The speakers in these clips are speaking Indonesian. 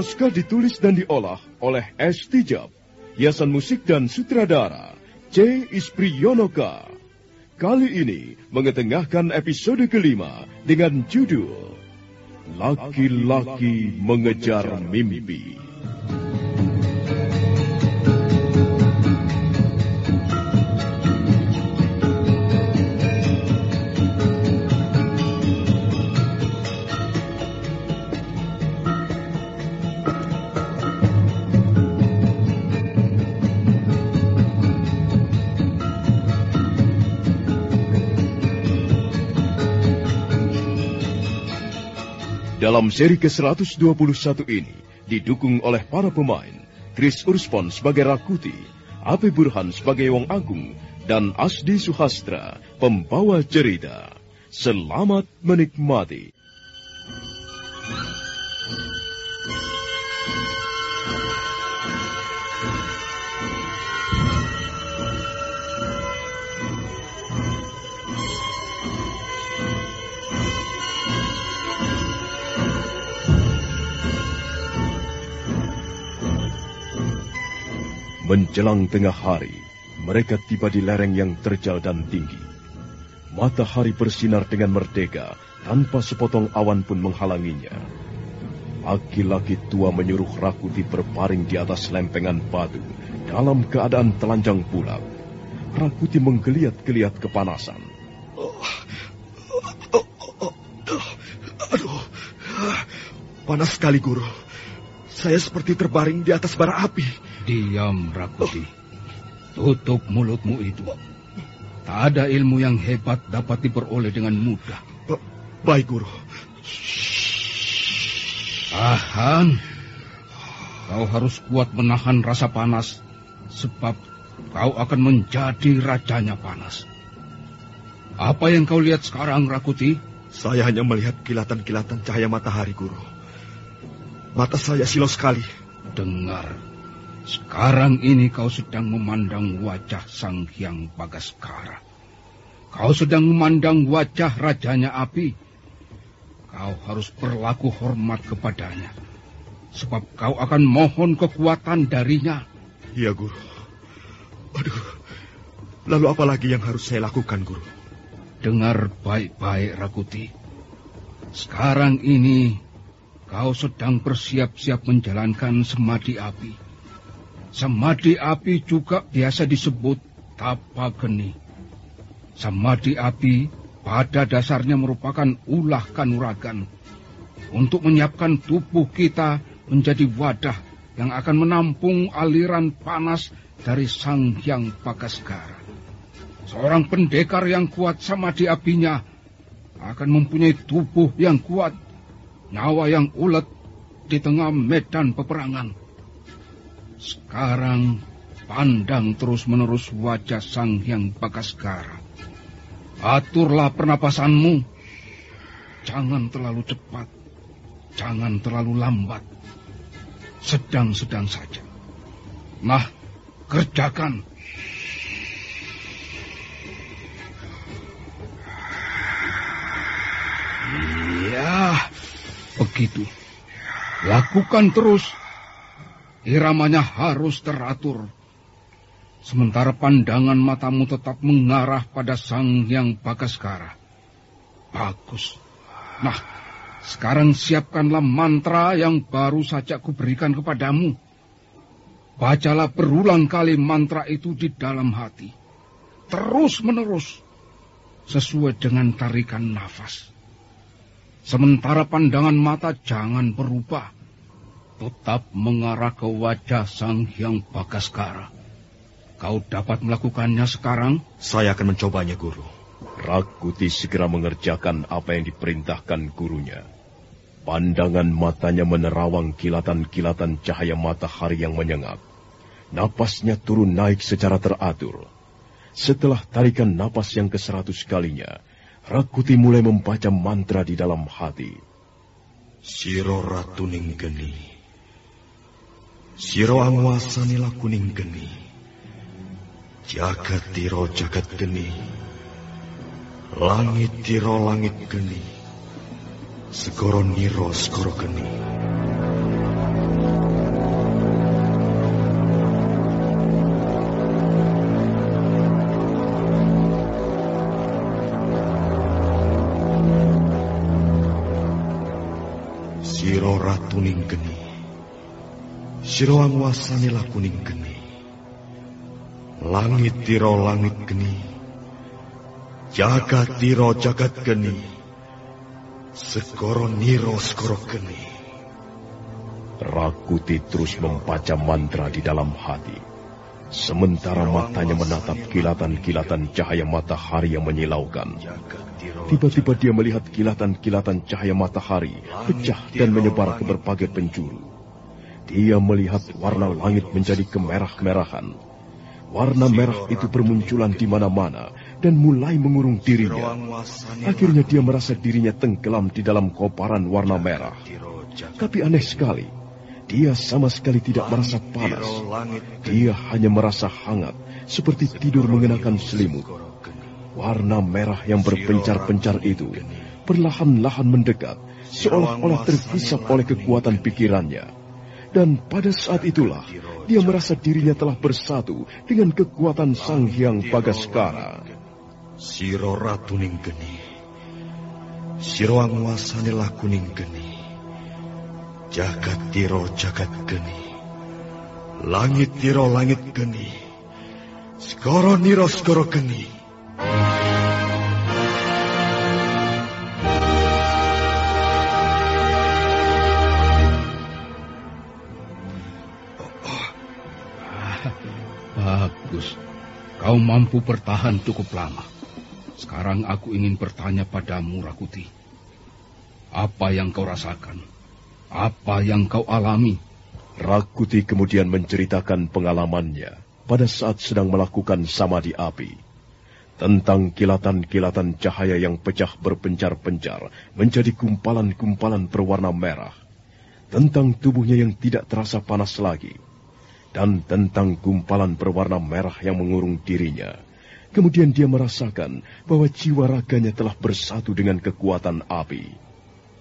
Naskah ditulis dan diolah oleh S. Tijab. Hiasan musik dan sutradara C. Ispriyonoka. Kali ini mengetengahkan episode kelima dengan judul Laki-laki mengejar mimpi. Dalam seri ke-121 ini, didukung oleh para pemain, Chris Urspon sebagai Rakuti, Ape Burhan sebagai Wong Agung, dan Asdi Suhastra, pembawa cerita. Selamat menikmati. Menjelang tengah hari, mereka tiba di lereng yang terjal dan tinggi. Matahari bersinar dengan merdeka tanpa sepotong awan pun menghalanginya. Laki-laki tua menyuruh Rakuti berbaring di atas lempengan batu dalam keadaan telanjang bulat. Rakuti menggeliat-geliat kepanasan. Aduh, panas sekali guru. Saya seperti terbaring di atas bara api. Diam, Rakuti. Tutup mulutmu itu. Tak ada ilmu yang hebat dapat diperoleh dengan mudah. Ba- baik, guru. Tahan. Kau harus kuat menahan rasa panas, sebab kau akan menjadi rajanya panas. Apa yang kau lihat sekarang, Rakuti? Saya hanya melihat kilatan-kilatan cahaya matahari, guru. Mata saya silau sekali. Dengar, sekarang ini kau sedang memandang wajah Sang Hyang Bagaskara. Kau sedang memandang wajah rajanya api. kau harus berlaku hormat kepadanya. Sebab kau akan mohon kekuatan darinya. Iya, Guru. Aduh, lalu apa lagi yang harus saya lakukan, Guru? Dengar baik-baik, Rakuti. Sekarang ini kau sedang bersiap-siap menjalankan semadi api. Semadi api juga biasa disebut tapa geni. Semadi api pada dasarnya merupakan ulah kanuragan untuk menyiapkan tubuh kita menjadi wadah yang akan menampung aliran panas dari Sang Hyang Pagaskara. Seorang pendekar yang kuat sama di apinya akan mempunyai tubuh yang kuat, nyawa yang ulet di tengah medan peperangan. Sekarang pandang terus-menerus wajah Sang Hyang Pagaskara. Aturlah pernapasanmu. Jangan terlalu cepat. Jangan terlalu lambat sedang-sedang saja. Nah, kerjakan. Iya, begitu. Lakukan terus. Iramanya harus teratur. Sementara pandangan matamu tetap mengarah pada sang yang bagaskara. Bagus. Nah, sekarang siapkanlah mantra yang baru saja kuberikan kepadamu. Bacalah berulang kali mantra itu di dalam hati. Terus menerus. Sesuai dengan tarikan nafas. Sementara pandangan mata jangan berubah. Tetap mengarah ke wajah Sang Hyang Bagaskara. Kau dapat melakukannya sekarang? Saya akan mencobanya, Guru. Rakuti segera mengerjakan apa yang diperintahkan gurunya. Pandangan matanya menerawang kilatan-kilatan cahaya matahari yang menyengat. Napasnya turun naik secara teratur. Setelah tarikan napas yang ke seratus kalinya, Rakuti mulai membaca mantra di dalam hati. Siro ratuning geni. Siro angwasanila kuning geni. Jagat tiro jagat geni. Langit tiro langit geni. Segoro niro segoro geni. Siro ratuning geni. Siro angwasanila kuning geni. Langit tiro langit geni. Jagat tiro jagat geni. Segoro niro segoro geni. Rakuti terus membaca mantra di dalam hati. Sementara matanya menatap kilatan-kilatan cahaya matahari yang menyilaukan. Tiba-tiba dia melihat kilatan-kilatan cahaya matahari pecah dan menyebar ke berbagai penjuru. Dia melihat warna langit menjadi kemerah-merahan. Warna merah itu bermunculan di mana-mana dan mulai mengurung dirinya. Akhirnya dia merasa dirinya tenggelam di dalam kobaran warna merah. Tapi aneh sekali, dia sama sekali tidak merasa panas. Dia hanya merasa hangat, seperti tidur mengenakan selimut. Warna merah yang berpencar-pencar itu perlahan-lahan mendekat, seolah-olah terhisap oleh kekuatan pikirannya. Dan pada saat itulah, dia merasa dirinya telah bersatu dengan kekuatan Sang Hyang Bagaskara. Siro ratuning geni. Siro angwasanila kuning geni. Jagat tiro jagat geni. Langit tiro langit geni. Skoro niro skoro geni. Kau mampu bertahan cukup lama. Sekarang aku ingin bertanya padamu, Rakuti. Apa yang kau rasakan? Apa yang kau alami? Rakuti kemudian menceritakan pengalamannya pada saat sedang melakukan samadhi api. Tentang kilatan-kilatan cahaya yang pecah berpencar-pencar menjadi kumpalan-kumpalan berwarna merah. Tentang tubuhnya yang tidak terasa panas lagi. Dan tentang gumpalan berwarna merah yang mengurung dirinya. Kemudian dia merasakan bahwa jiwa raganya telah bersatu dengan kekuatan api.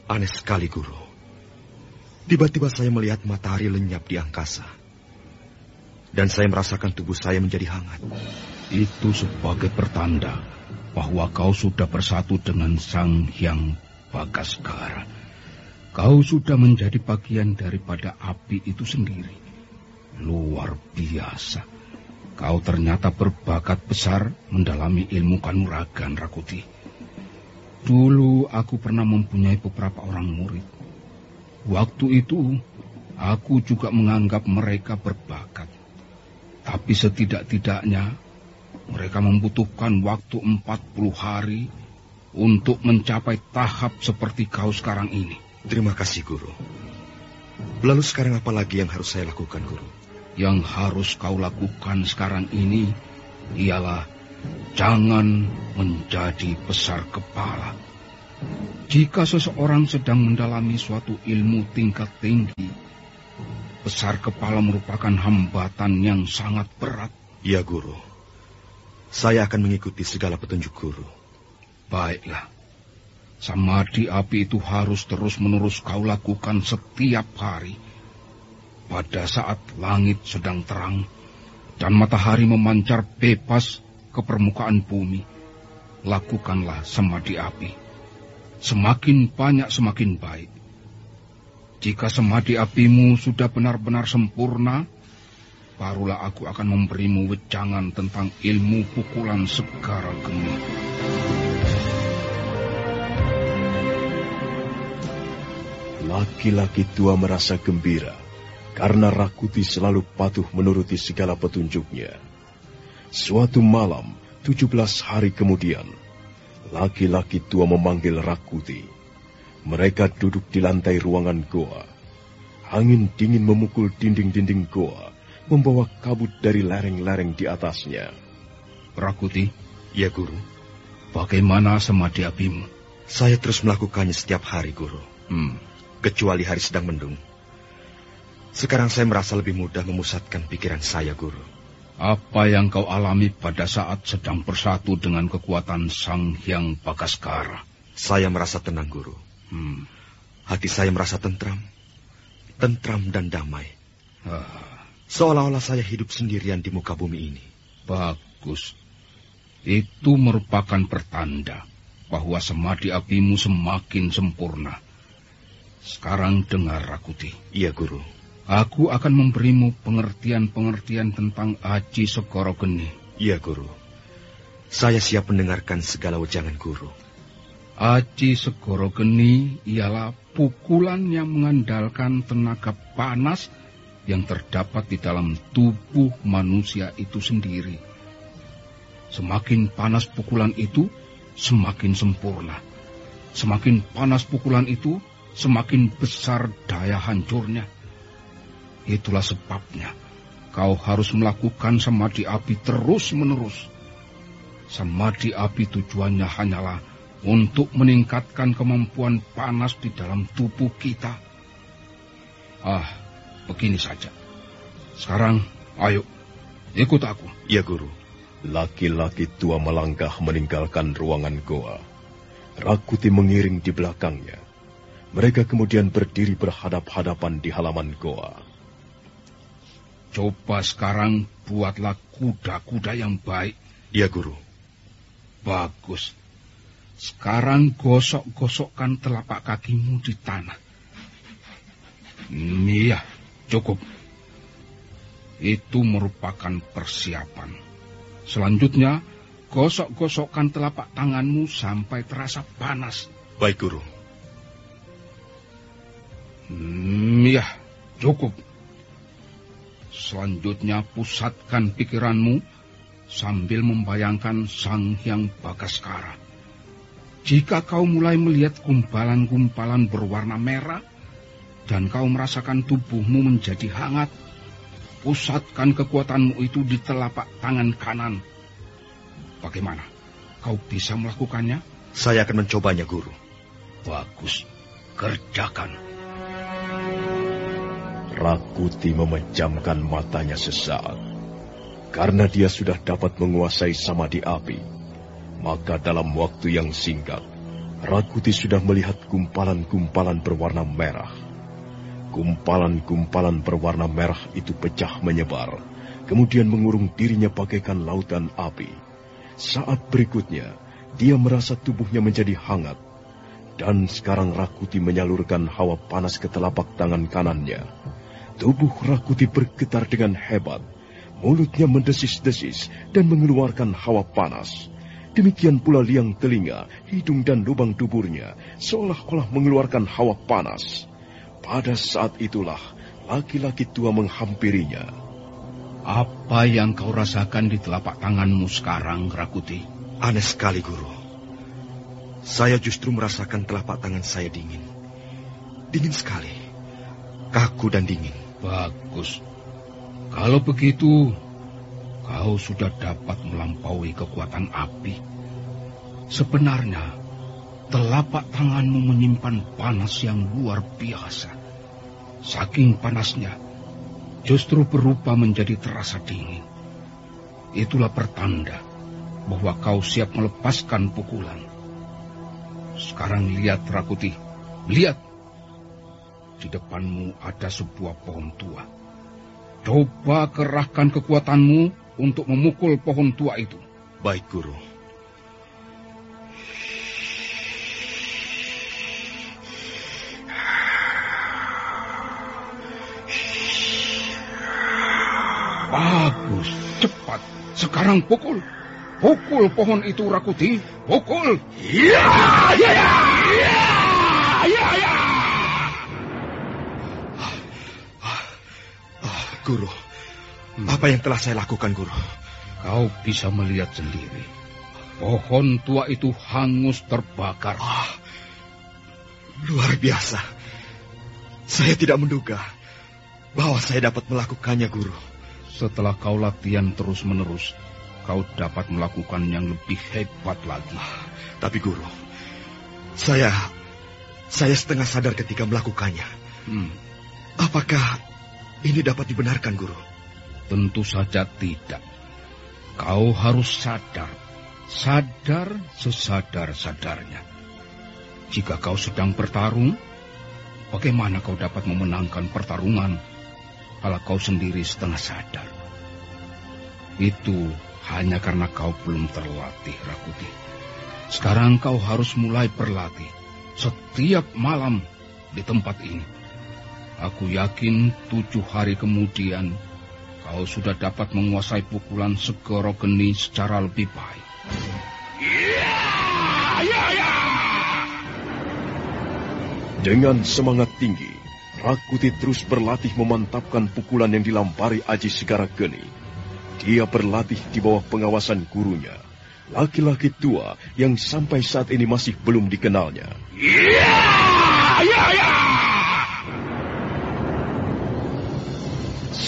Aneh sekali, Guru. Tiba-tiba saya melihat matahari lenyap di angkasa. Dan saya merasakan tubuh saya menjadi hangat. Itu sebagai pertanda bahwa kau sudah bersatu dengan Sang Hyang Bagaskara. Kau sudah menjadi bagian daripada api itu sendiri. Luar biasa. Kau ternyata berbakat besar mendalami ilmu kanuragan, Rakuti. Dulu aku pernah mempunyai beberapa orang murid. Waktu itu, aku juga menganggap mereka berbakat. Tapi setidak-tidaknya, mereka membutuhkan waktu 40 hari untuk mencapai tahap seperti kau sekarang ini. Terima kasih, Guru. Lalu sekarang apa lagi yang harus saya lakukan, Guru? Yang harus kau lakukan sekarang ini ialah Jangan menjadi besar kepala. Jika seseorang sedang mendalami suatu ilmu tingkat tinggi, besar kepala merupakan hambatan yang sangat berat. Ya, Guru. Saya akan mengikuti segala petunjuk Guru. Baiklah. Samadhi api itu harus terus-menerus kau lakukan setiap hari. Pada saat langit sedang terang dan matahari memancar bebas ke permukaan bumi, lakukanlah semadi api. Semakin banyak semakin baik. Jika semadi apimu sudah benar-benar sempurna, barulah aku akan memberimu wejangan tentang ilmu pukulan segara geni. Laki-laki tua merasa gembira karena Rakuti selalu patuh menuruti segala petunjuknya. Suatu malam, tujuh belas hari kemudian, laki-laki tua memanggil Rakuti. Mereka duduk di lantai ruangan goa. Angin dingin memukul dinding-dinding goa, membawa kabut dari lereng-lereng di atasnya. Rakuti, Ya, Guru. bagaimana semadi apimu? Saya terus melakukannya setiap hari, Guru. Hmm, Kecuali hari sedang mendung. Sekarang saya merasa lebih mudah memusatkan pikiran saya, Guru. apa yang kau alami pada saat sedang bersatu dengan kekuatan Sang Hyang Bagaskara? Saya merasa tenang, Guru. Hmm, Hati saya merasa tentram. Tentram dan damai. ah, Seolah-olah saya hidup sendirian di muka bumi ini. bagus. Itu merupakan pertanda bahwa semadi apimu semakin sempurna. Sekarang dengar, Rakuti. Iya, Guru. Aku akan memberimu pengertian-pengertian tentang Aji Segoro Geni. Iya, Guru. Saya siap mendengarkan segala ujangan Guru. Aji Segoro Geni ialah pukulan yang mengandalkan tenaga panas yang terdapat di dalam tubuh manusia itu sendiri. Semakin panas pukulan itu, semakin sempurna. Semakin panas pukulan itu, semakin besar daya hancurnya. Itulah sebabnya kau harus melakukan samadhi api terus-menerus. Samadhi api tujuannya hanyalah untuk meningkatkan kemampuan panas di dalam tubuh kita. Ah, begini saja. Sekarang, ayo, ikut aku. Iya, Guru. Laki-laki tua melangkah meninggalkan ruangan goa. Rakuti mengiring di belakangnya. Mereka kemudian berdiri berhadap-hadapan di halaman goa. Coba sekarang buatlah kuda-kuda yang baik. Iya, Guru. Bagus. Sekarang gosok-gosokkan telapak kakimu di tanah. Hmm, Iya, cukup. Itu merupakan persiapan. Selanjutnya, gosok-gosokkan telapak tanganmu sampai terasa panas. Baik, Guru. Hmm, ya, cukup. Selanjutnya pusatkan pikiranmu sambil membayangkan Sang Hyang Bagaskara. Jika kau mulai melihat gumpalan-gumpalan berwarna merah dan kau merasakan tubuhmu menjadi hangat, pusatkan kekuatanmu itu di telapak tangan kanan. Bagaimana? Kau bisa melakukannya? Saya akan mencobanya, Guru. Bagus. Kerjakan. Rakuti memejamkan matanya sesaat. Karena dia sudah dapat menguasai samadhi api, maka dalam waktu yang singkat, Rakuti sudah melihat gumpalan-gumpalan berwarna merah. Gumpalan-gumpalan berwarna merah itu pecah menyebar, kemudian mengurung dirinya bagaikan lautan api. Saat berikutnya, dia merasa tubuhnya menjadi hangat. Dan sekarang Rakuti menyalurkan hawa panas ke telapak tangan kanannya. Tubuh Rakuti bergetar dengan hebat. Mulutnya mendesis-desis dan mengeluarkan hawa panas. Demikian pula liang telinga, hidung dan lubang tuburnya seolah-olah mengeluarkan hawa panas. Pada saat itulah laki-laki tua menghampirinya. Apa yang kau rasakan di telapak tanganmu sekarang, Rakuti? Aneh sekali, Guru. Saya justru merasakan telapak tangan saya dingin. Dingin sekali. Kaku dan dingin. Bagus. Kalau begitu, kau sudah dapat melampaui kekuatan api. Sebenarnya, telapak tanganmu menyimpan panas yang luar biasa. Saking panasnya, justru berubah menjadi terasa dingin. Itulah pertanda bahwa kau siap melepaskan pukulan. Sekarang lihat, Rakuti. Lihat. Di depanmu ada sebuah pohon tua. Coba kerahkan kekuatanmu untuk memukul pohon tua itu. Baik, Guru. Bagus, cepat. Sekarang pukul. Pukul pohon itu, Rakuti. Pukul. Ya, ya, ya, ya, ya, Ah, Guru, apa yang telah saya lakukan, Guru? Kau bisa melihat sendiri. Pohon tua itu hangus terbakar. Ah, luar biasa. Saya tidak menduga bahwa saya dapat melakukannya, Guru. Setelah kau latihan terus-menerus, kau dapat melakukan yang lebih hebat lagi. Tapi, Guru, saya saya setengah sadar ketika melakukannya. Hmm, Apakah ini dapat dibenarkan, Guru? tentu saja tidak. Kau harus sadar, sadar sesadar-sadarnya. Jika kau sedang bertarung, bagaimana kau dapat memenangkan pertarungan kalau kau sendiri setengah sadar? Itu hanya karena kau belum terlatih, Rakuti. Sekarang kau harus mulai berlatih setiap malam di tempat ini. Aku yakin tujuh hari kemudian kau sudah dapat menguasai pukulan segoro geni secara lebih baik. Dengan semangat tinggi, Rakuti terus berlatih memantapkan pukulan yang dilampari Aji Segara Geni. Dia berlatih di bawah pengawasan gurunya, laki-laki tua yang sampai saat ini masih belum dikenalnya.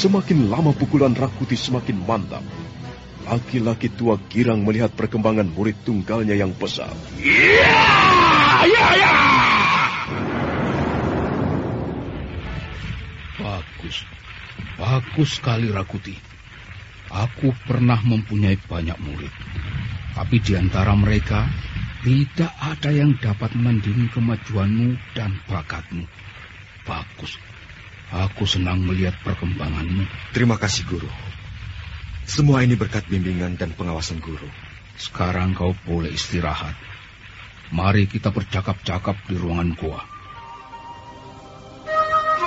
Semakin lama pukulan Rakuti semakin mantap. Laki-laki tua girang melihat perkembangan murid tunggalnya yang pesat. Bagus. Bagus sekali Rakuti. Aku pernah mempunyai banyak murid. Tapi di antara mereka, tidak ada yang dapat menandingi kemajuanmu dan bakatmu. Bagus. Aku senang melihat perkembanganmu. Terima kasih, Guru. Semua ini berkat bimbingan dan pengawasan Guru. Sekarang kau boleh istirahat. Mari kita bercakap-cakap di ruangan gua.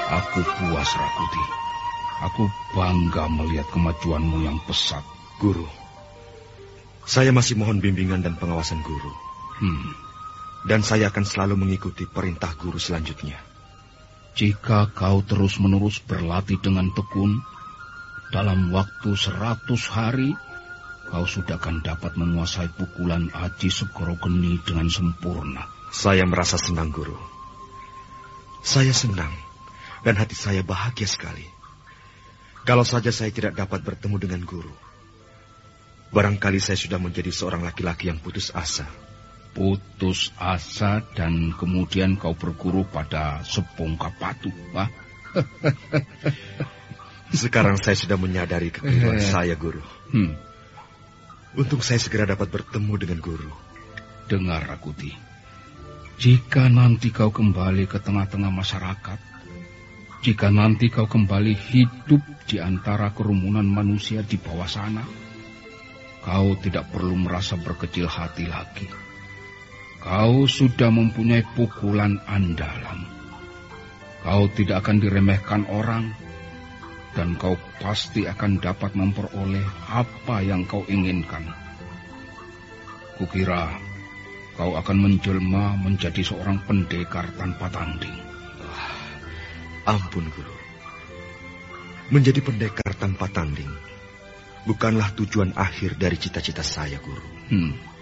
Aku puas, Rakuti. Aku bangga melihat kemajuanmu yang pesat. Guru, saya masih mohon bimbingan dan pengawasan Guru. Hmm, Dan saya akan selalu mengikuti perintah Guru selanjutnya. Jika kau terus-menerus berlatih dengan tekun, dalam waktu seratus hari, kau sudah akan dapat menguasai pukulan Aji Segoro Geni dengan sempurna. Saya merasa senang, Guru. Saya senang dan hati saya bahagia sekali. Kalau saja saya tidak dapat bertemu dengan Guru, barangkali saya sudah menjadi seorang laki-laki yang putus asa. Putus asa dan kemudian kau berguru pada sepongka patu. Wah, Sekarang saya sudah menyadari kekeliruan saya, Guru. hmm, Untuk saya segera dapat bertemu dengan Guru. dengar Rakuti. Jika nanti kau kembali ke tengah-tengah masyarakat, jika nanti kau kembali hidup di antara kerumunan manusia di bawah sana, kau tidak perlu merasa berkecil hati lagi. Kau sudah mempunyai pukulan andalan. Kau tidak akan diremehkan orang, dan kau pasti akan dapat memperoleh apa yang kau inginkan. Kukira kau akan menjelma menjadi seorang pendekar tanpa tanding. Ampun, Guru. Menjadi pendekar tanpa tanding bukanlah tujuan akhir dari cita-cita saya, Guru. Hmm.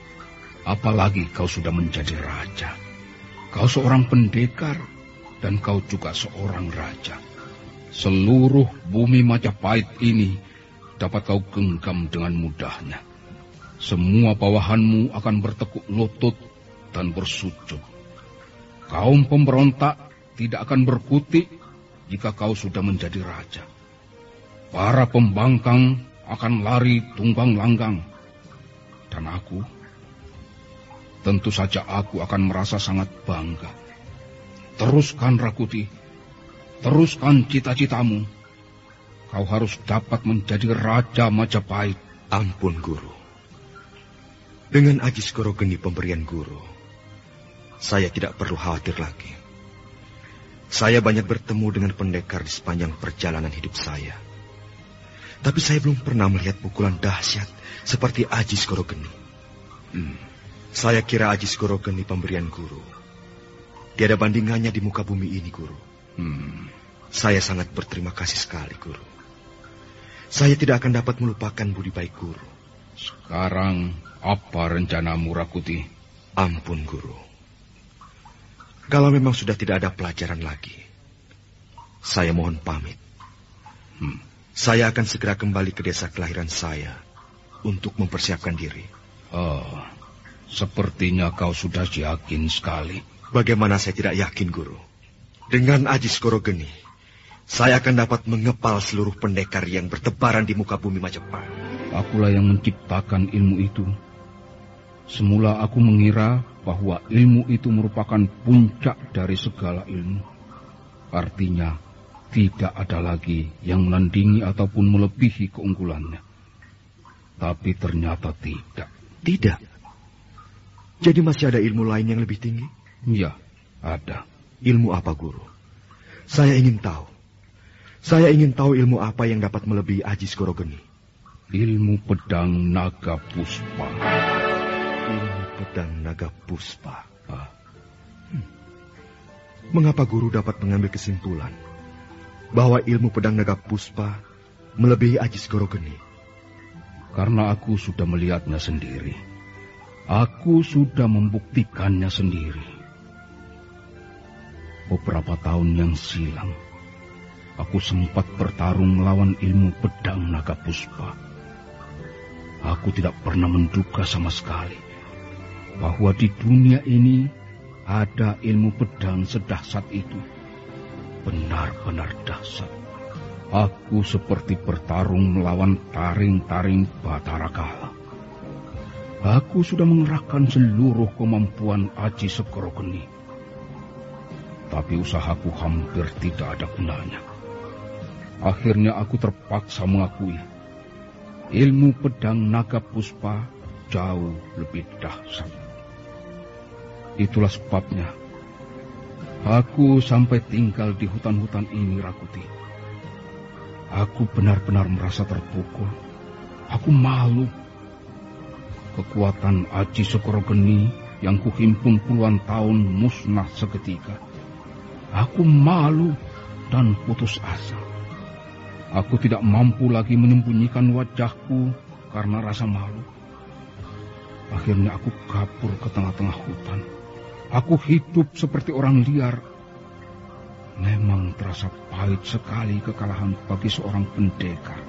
Apalagi kau sudah menjadi raja. Kau seorang pendekar dan kau juga seorang raja. Seluruh bumi Majapahit ini dapat kau genggam dengan mudahnya. Semua bawahanmu akan bertekuk lutut dan bersujud. Kaum pemberontak tidak akan berkutik jika kau sudah menjadi raja. Para pembangkang akan lari tunggang langgang. Dan aku, tentu saja aku akan merasa sangat bangga. Teruskan Rakuti, teruskan cita-citamu. Kau harus dapat menjadi Raja Majapahit. Ampun, Guru. Dengan Ajis Korogeni pemberian Guru, saya tidak perlu khawatir lagi. Saya banyak bertemu dengan pendekar di sepanjang perjalanan hidup saya. Tapi saya belum pernah melihat pukulan dahsyat seperti Ajis Korogeni. Hmm. Saya kira Ajis Korogeni pemberian guru. Tiada bandingannya di muka bumi ini, guru. Hmm. Saya sangat berterima kasih sekali, guru. Saya tidak akan dapat melupakan budi baik guru. Sekarang apa rencanamu, Rakuti? Ampun, guru. Kalau memang sudah tidak ada pelajaran lagi, saya mohon pamit. Hmm. Saya akan segera kembali ke desa kelahiran saya untuk mempersiapkan diri. Oh, sepertinya kau sudah yakin sekali. Bagaimana saya tidak yakin, Guru? Dengan Ajis Korogeni, saya akan dapat mengepal seluruh pendekar yang bertebaran di muka bumi Majapahit. Akulah yang menciptakan ilmu itu. Semula aku mengira bahwa ilmu itu merupakan puncak dari segala ilmu. Artinya, tidak ada lagi yang menandingi ataupun melebihi keunggulannya. Tapi ternyata tidak. Tidak? Jadi masih ada ilmu lain yang lebih tinggi? Ya, ada. Ilmu apa, Guru? Saya ingin tahu. Saya ingin tahu ilmu apa yang dapat melebihi Ajis Korogeni. Ilmu pedang naga puspa. Ilmu pedang naga puspa. Ah. Hmm. Mengapa guru dapat mengambil kesimpulan bahwa ilmu pedang naga puspa melebihi Ajis Gorogeni. Karena aku sudah melihatnya sendiri. Aku sudah membuktikannya sendiri. Beberapa tahun yang silam, aku sempat bertarung melawan ilmu pedang naga puspa. Aku tidak pernah menduga sama sekali bahwa di dunia ini ada ilmu pedang sedahsat itu benar-benar dahsyat. Aku seperti bertarung melawan taring-taring Batara Kala. Aku sudah mengerahkan seluruh kemampuan Aji Sekorogeni. Tapi usahaku hampir tidak ada gunanya. Akhirnya aku terpaksa mengakui ilmu pedang naga puspa jauh lebih dahsyat. Itulah sebabnya Aku sampai tinggal di hutan-hutan ini, Rakuti. Aku benar-benar merasa terpukul. Aku malu. Kekuatan Aji Sekorogeni yang kuhimpun puluhan tahun musnah seketika. Aku malu dan putus asa. Aku tidak mampu lagi menyembunyikan wajahku karena rasa malu. Akhirnya aku kabur ke tengah-tengah hutan Aku hidup seperti orang liar. Memang terasa pahit sekali kekalahan bagi seorang pendekar.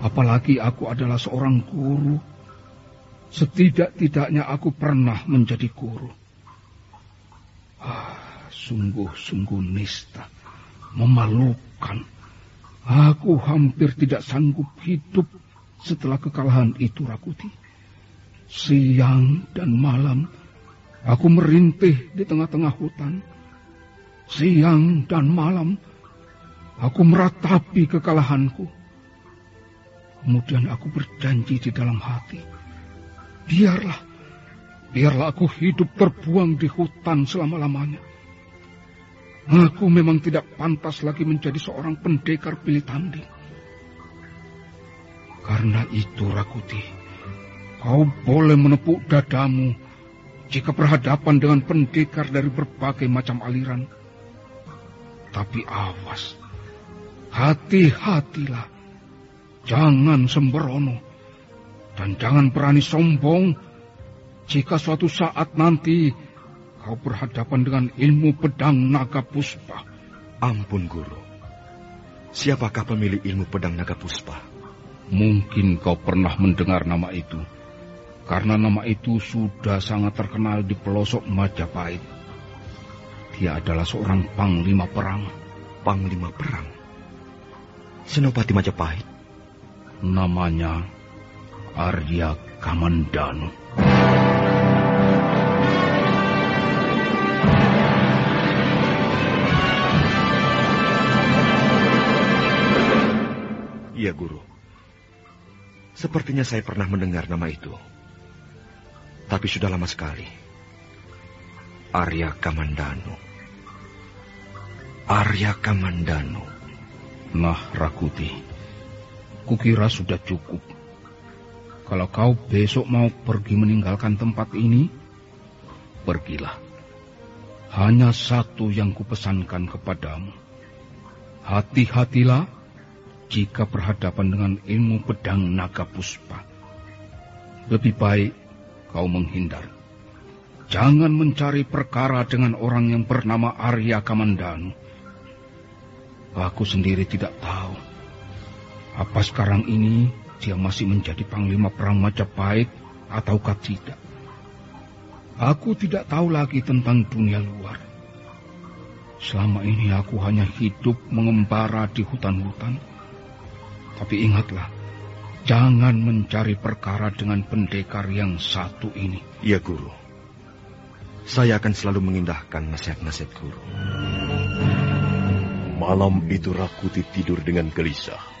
Apalagi aku adalah seorang guru. Setidak-tidaknya aku pernah menjadi guru. Ah, sungguh-sungguh nista. Memalukan. Aku hampir tidak sanggup hidup setelah kekalahan itu, Rakuti. Siang dan malam Aku merintih di tengah-tengah hutan. Siang dan malam, aku meratapi kekalahanku. Kemudian aku berjanji di dalam hati, biarlah, biarlah aku hidup terbuang di hutan selama-lamanya. Aku memang tidak pantas lagi menjadi seorang pendekar pilih tanding. Karena itu, Rakuti, kau boleh menepuk dadamu jika berhadapan dengan pendekar dari berbagai macam aliran. Tapi awas, hati-hatilah, jangan sembrono, dan jangan berani sombong jika suatu saat nanti kau berhadapan dengan ilmu pedang naga puspa. Ampun, Guru. Siapakah pemilik ilmu pedang naga puspa? Mungkin kau pernah mendengar nama itu. Karena nama itu sudah sangat terkenal di pelosok Majapahit. Dia adalah seorang panglima perang. Panglima perang? Senopati Majapahit? Namanya Arya Kamandanu. Iya, Guru. Sepertinya saya pernah mendengar nama itu. Tapi sudah lama sekali. Arya Kamandanu. Arya Kamandanu. Nah, Rakuti. Kukira sudah cukup. Kalau kau besok mau pergi meninggalkan tempat ini, pergilah. Hanya satu yang kupesankan kepadamu. Hati-hatilah jika berhadapan dengan ilmu pedang naga puspa. Lebih baik kau menghindar. Jangan mencari perkara dengan orang yang bernama Arya Kamandanu. Aku sendiri tidak tahu. Apa sekarang ini dia masih menjadi panglima perang Majapahit ataukah tidak. Aku tidak tahu lagi tentang dunia luar. Selama ini aku hanya hidup mengembara di hutan-hutan. Tapi ingatlah, jangan mencari perkara dengan pendekar yang satu ini. Iya, Guru. Saya akan selalu mengindahkan nasihat-nasihat Guru. Malam itu Rakuti tidur dengan gelisah.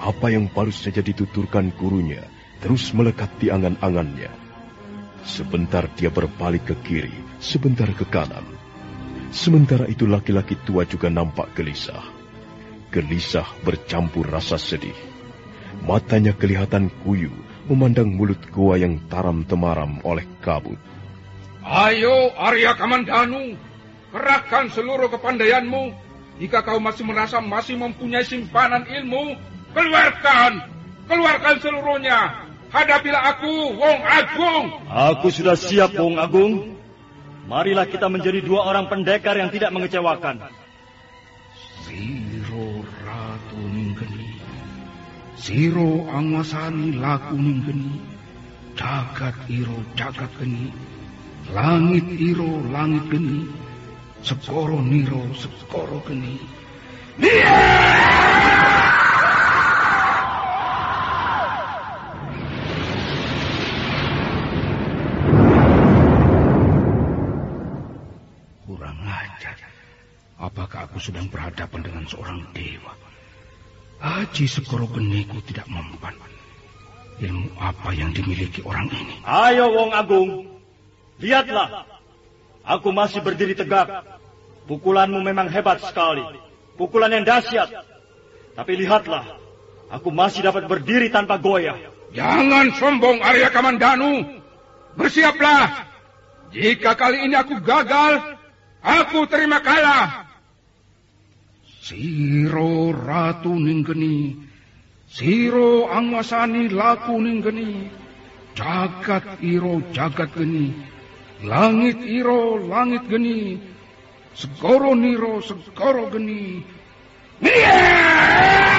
Apa yang baru saja dituturkan gurunya terus melekat di angan-angannya. Sebentar dia berbalik ke kiri, sebentar ke kanan. Sementara itu laki-laki tua juga nampak gelisah. Gelisah bercampur rasa sedih. Matanya kelihatan kuyu, memandang mulut gua yang taram temaram oleh kabut. Ayo Arya Kamandanu, kerahkan seluruh kepandaianmu. Jika kau masih merasa masih mempunyai simpanan ilmu, keluarkan, keluarkan seluruhnya. Hadapilah aku, Wong Agung. Aku sudah siap, Wong Agung. Marilah kita menjadi dua orang pendekar yang tidak mengecewakan. Siro Ratu Ninggeni, Siro Angwasani Laku Ninggeni, Jagat Iro Jagat Geni, Langit Iro Langit Geni, Segoro Niro Segoro Geni. Kurang aku sedang berhadapan dengan seorang dewa? Haji Segoro Geniku tidak mempan. Ilmu apa yang dimiliki orang ini? Ayo, Wong Agung. Lihatlah. Aku masih berdiri tegak. Pukulanmu memang hebat sekali. Pukulan yang dahsyat. Tapi lihatlah. Aku masih dapat berdiri tanpa goyah. Jangan sombong Arya Kamandanu. Bersiaplah. Jika kali ini aku gagal, aku terima kalah. Siro Ratu Ninggeni, Siro Angwasani Laku Ninggeni, Jagat Iro Jagat Geni, Langit Iro Langit Geni, Segoro Niro Segoro Geni. rasakan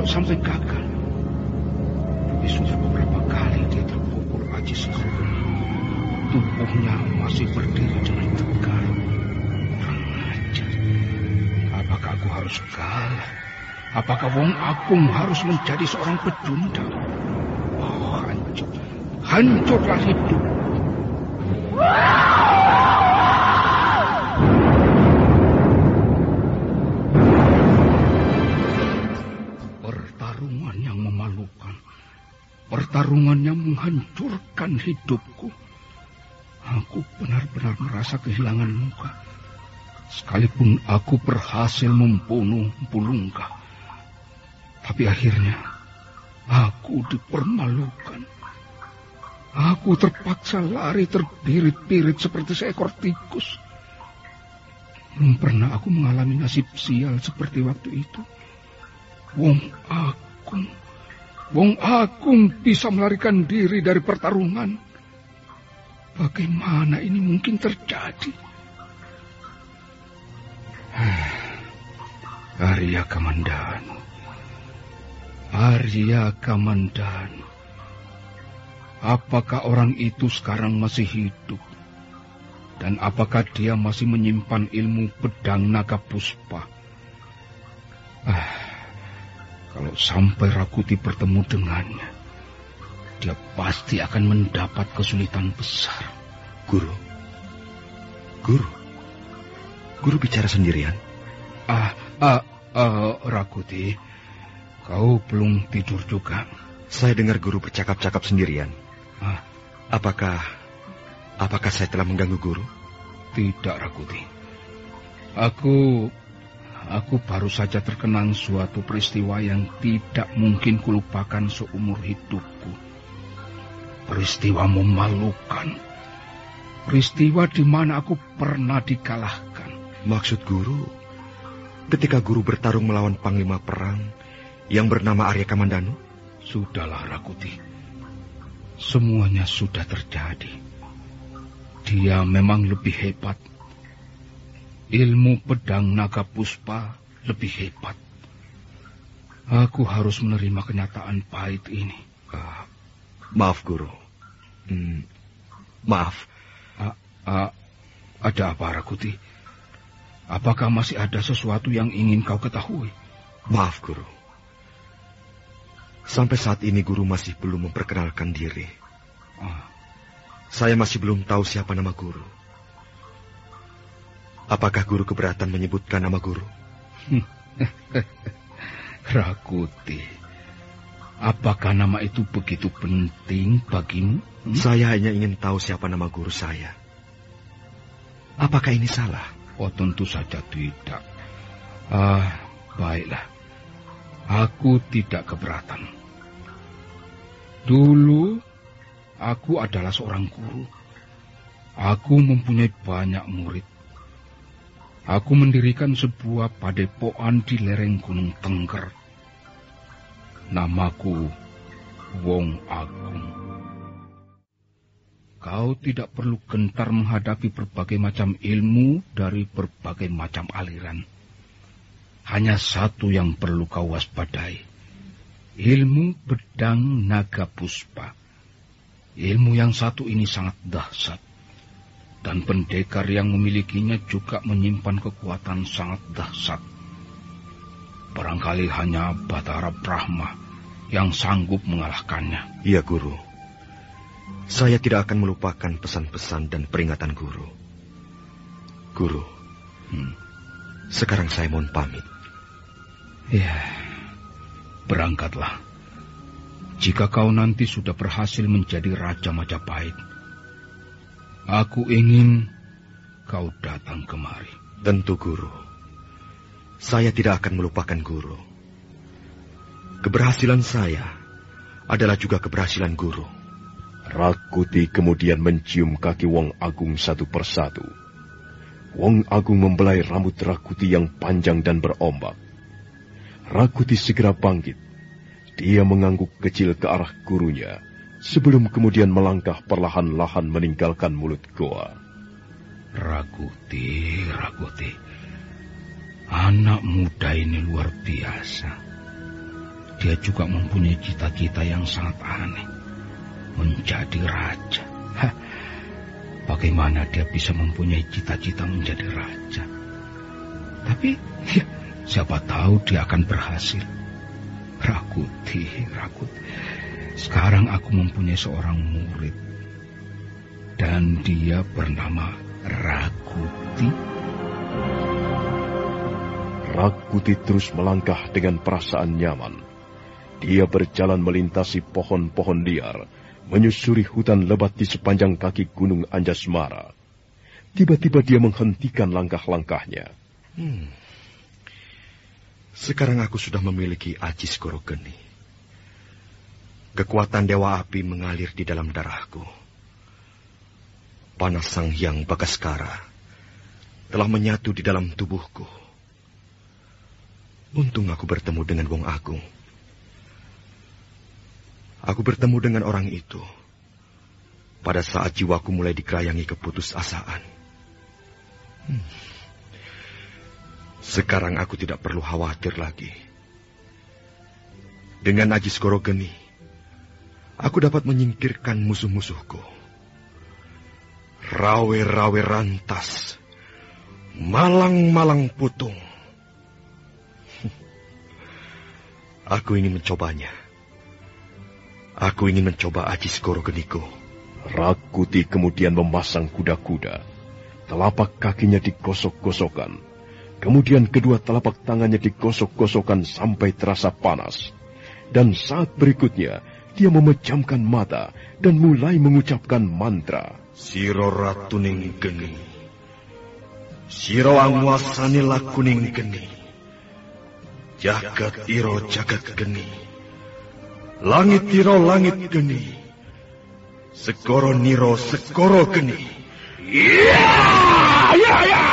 kalau sampai gagal. Tapi sudah beberapa kali dia terpukul Aji Sahur. Tubuhnya masih berdiri dengan tegar. Apakah aku harus kalah? Apakah Wong Agung harus menjadi seorang pecundang? Oh, hancur. Hancurlah hidup. Pertarungan Pertarungan yang menghancurkan hidupku. Aku benar-benar merasa kehilangan muka. Sekalipun aku berhasil membunuh Pulungka. Tapi akhirnya aku dipermalukan. Aku terpaksa lari terbirit-birit seperti seekor tikus. Belum pernah aku mengalami nasib sial seperti waktu itu. Wong Agung. Wong Agung bisa melarikan diri dari pertarungan. Bagaimana ini mungkin terjadi? Arya Kamandanu. Arya Kamandanu. Apakah orang itu sekarang masih hidup? Dan apakah dia masih menyimpan ilmu pedang naga puspa? Ah, kalau sampai Rakuti bertemu dengannya, dia pasti akan mendapat kesulitan besar. Guru. Guru. Guru bicara sendirian. Ah, ah, ah, Rakuti, kau belum tidur juga. Saya dengar guru bercakap-cakap sendirian. Ah, Apakah apakah saya telah mengganggu guru? tidak, Rakuti. Aku aku baru saja terkenang suatu peristiwa yang tidak mungkin kulupakan seumur hidupku. Peristiwa memalukan. Peristiwa di mana aku pernah dikalahkan. Maksud guru, ketika guru bertarung melawan panglima perang yang bernama Arya Kamandanu? Sudahlah, Rakuti. Semuanya sudah terjadi. Dia memang lebih hebat. Ilmu pedang naga puspa lebih hebat. Aku harus menerima kenyataan pahit ini. Ah, maaf guru. Hmm, maaf. Ah, ah, ada apa, Rakuti? Apakah masih ada sesuatu yang ingin kau ketahui? Maaf guru. Sampai saat ini guru masih belum memperkenalkan diri. Ah, Saya masih belum tahu siapa nama guru. Apakah guru keberatan menyebutkan nama guru? Rakuti, apakah nama itu begitu penting bagimu? Hmm? Saya hanya ingin tahu siapa nama guru saya. Apakah ini salah? Oh, tentu saja tidak. Ah, baiklah. Aku tidak keberatan. Dulu, aku adalah seorang guru. Aku mempunyai banyak murid. Aku mendirikan sebuah padepokan di lereng Gunung Tengger. Namaku Wong Agung. Kau tidak perlu gentar menghadapi berbagai macam ilmu dari berbagai macam aliran. Hanya satu yang perlu kau waspadai. Ilmu pedang naga puspa. Ilmu yang satu ini sangat dahsyat. Dan pendekar yang memilikinya juga menyimpan kekuatan sangat dahsyat. Barangkali hanya Batara Brahma yang sanggup mengalahkannya. Iya guru. Saya tidak akan melupakan pesan-pesan dan peringatan guru. Guru, Hmm. sekarang saya mohon pamit. Ya, berangkatlah. Jika kau nanti sudah berhasil menjadi Raja Majapahit, aku ingin kau datang kemari. Tentu guru. Saya tidak akan melupakan guru. Keberhasilan saya adalah juga keberhasilan guru. Rakuti kemudian mencium kaki Wong Agung satu persatu. Wong Agung membelai rambut Rakuti yang panjang dan berombak. Rakuti segera bangkit. Dia mengangguk kecil ke arah gurunya, sebelum kemudian melangkah perlahan-lahan meninggalkan mulut goa. Raguti, Raguti. Anak muda ini luar biasa. Dia juga mempunyai cita-cita yang sangat aneh. Menjadi raja. Hah, bagaimana dia bisa mempunyai cita-cita menjadi raja? Tapi ya, siapa tahu dia akan berhasil. Rakuti, Rakuti. Sekarang aku mempunyai seorang murid. Dan dia bernama Rakuti. Rakuti terus melangkah dengan perasaan nyaman. Dia berjalan melintasi pohon-pohon liar, menyusuri hutan lebat di sepanjang kaki gunung Anjasmara. Tiba-tiba dia menghentikan langkah-langkahnya. Hmm. Sekarang aku sudah memiliki Ajis Gorogeni. Kekuatan Dewa Api mengalir di dalam darahku. Panas Sang Hyang Bagaskara telah menyatu di dalam tubuhku. Untung aku bertemu dengan Wong Agung. Aku bertemu dengan orang itu pada saat jiwaku mulai dikerayangi keputusasaan. Hmm. Sekarang aku tidak perlu khawatir lagi. Dengan Ajis Gorogeni, aku dapat menyingkirkan musuh-musuhku. Rawe-rawe rantas, malang-malang putung. Aku ingin mencobanya. Aku ingin mencoba Ajis Gorogeniku. Rakuti kemudian memasang kuda-kuda. Telapak kakinya digosok-gosokkan. Kemudian kedua telapak tangannya digosok-gosokkan sampai terasa panas. Dan saat berikutnya, dia memejamkan mata dan mulai mengucapkan mantra. Siro ratuning geni. Siro angwasani lakuning geni. Jagat iro jagat geni. Langit iro langit geni. Segoro niro segoro geni. Ya, ya, ya.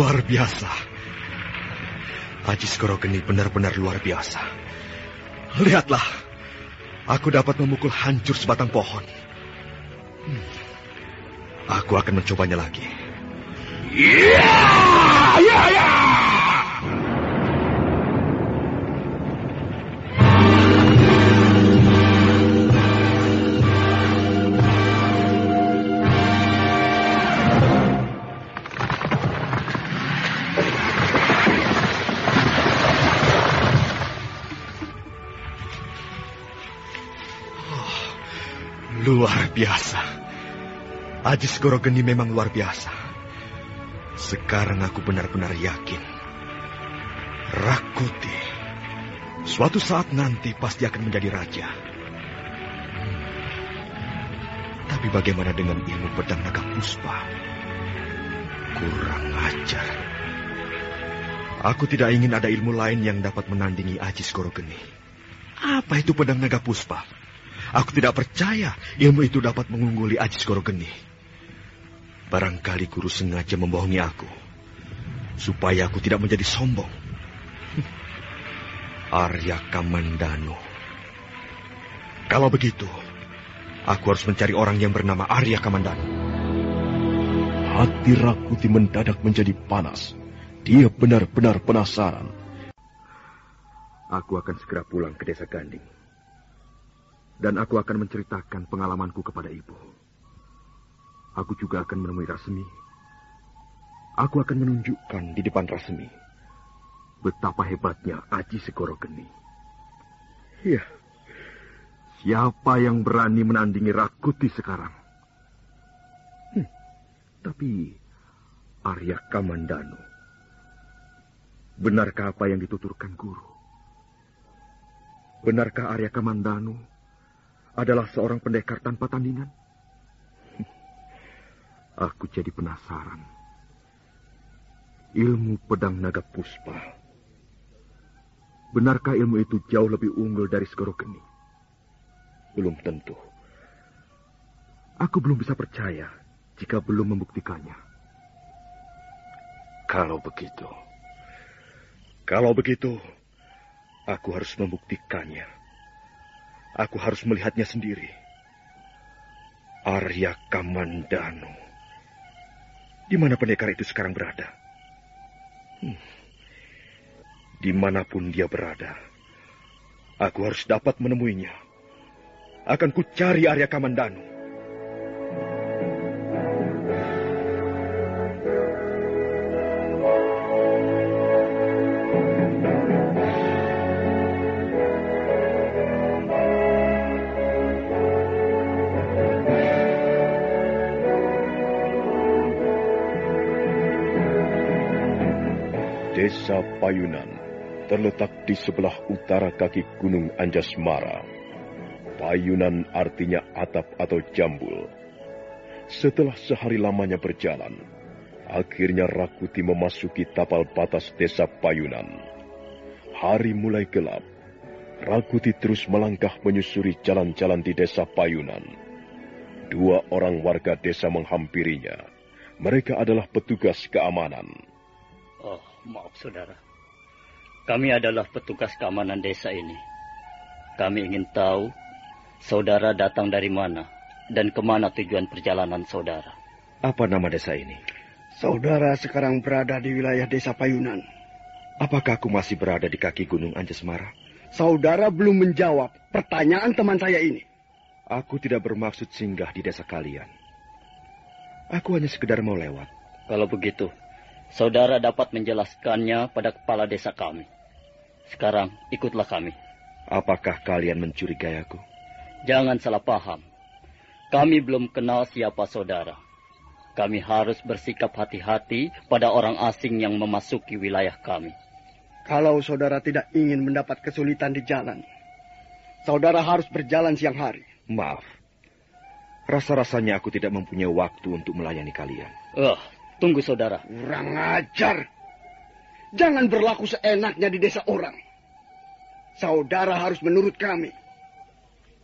Luar biasa. Ajis Gorogeni benar-benar luar biasa. Lihatlah, aku dapat memukul hancur sebatang pohon. Hmm. Aku akan mencobanya lagi. Ya, ya, ya. Ajis Gorogeni memang luar biasa. Sekarang aku benar-benar yakin. Rakuti. Suatu saat nanti pasti akan menjadi raja. Tapi bagaimana dengan ilmu pedang naga puspa? Kurang ajar. Aku tidak ingin ada ilmu lain yang dapat menandingi Ajis Gorogeni. Apa itu pedang naga puspa? Aku tidak percaya ilmu itu dapat mengungguli Ajis Gorogeni. Barangkali guru sengaja membohongi aku. Supaya aku tidak menjadi sombong. Arya Kamandano. Kalau begitu, aku harus mencari orang yang bernama Arya Kamandano. Hati Rakuti mendadak menjadi panas. Dia benar-benar penasaran. Aku akan segera pulang ke desa Ganding. Dan aku akan menceritakan pengalamanku kepada ibu. Aku juga akan menemui Rasmi. Aku akan menunjukkan di depan Rasmi betapa hebatnya Aji Segoro Geni. Ya, siapa yang berani menandingi Rakuti sekarang? Hmm, tapi Arya Kamandano, benarkah apa yang dituturkan guru? Benarkah Arya Kamandano adalah seorang pendekar tanpa tandingan? Aku jadi penasaran. Ilmu pedang naga puspa. Benarkah ilmu itu jauh lebih unggul dari Segoro Geni? Belum tentu. Aku belum bisa percaya jika belum membuktikannya. Kalau begitu, Kalau begitu, aku harus membuktikannya. Aku harus melihatnya sendiri. Arya Kamandano. Di mana pendekar itu sekarang berada? Hmm. Di mana pun dia berada, aku harus dapat menemuinya. Akan ku cari Arya Kamandano. Desa Payunan terletak di sebelah utara kaki Gunung Anjasmara. Payunan artinya atap atau jambul. Setelah sehari lamanya berjalan, akhirnya Rakuti memasuki tapal batas desa Payunan. Hari mulai gelap. Rakuti terus melangkah menyusuri jalan-jalan di desa Payunan. Dua orang warga desa menghampirinya. Mereka adalah petugas keamanan. Maaf saudara. Kami adalah petugas keamanan desa ini. Kami ingin tahu saudara datang dari mana dan ke mana tujuan perjalanan saudara. Apa nama desa ini? Saudara sekarang berada di wilayah desa Payunan. Apakah aku masih berada di kaki Gunung Anjasmara? Saudara belum menjawab pertanyaan teman saya ini. Aku tidak bermaksud singgah di desa kalian. Aku hanya sekedar mau lewat. Kalau begitu, saudara dapat menjelaskannya pada kepala desa kami. Sekarang ikutlah kami. Apakah kalian mencurigai aku? Jangan salah paham. Kami belum kenal siapa saudara. Kami harus bersikap hati-hati pada orang asing yang memasuki wilayah kami. Kalau saudara tidak ingin mendapat kesulitan di jalan, saudara harus berjalan siang hari. Maaf. Rasa-rasanya aku tidak mempunyai waktu untuk melayani kalian. Eh, tunggu saudara. Kurang ajar. Jangan berlaku seenaknya di desa orang. Saudara harus menurut kami.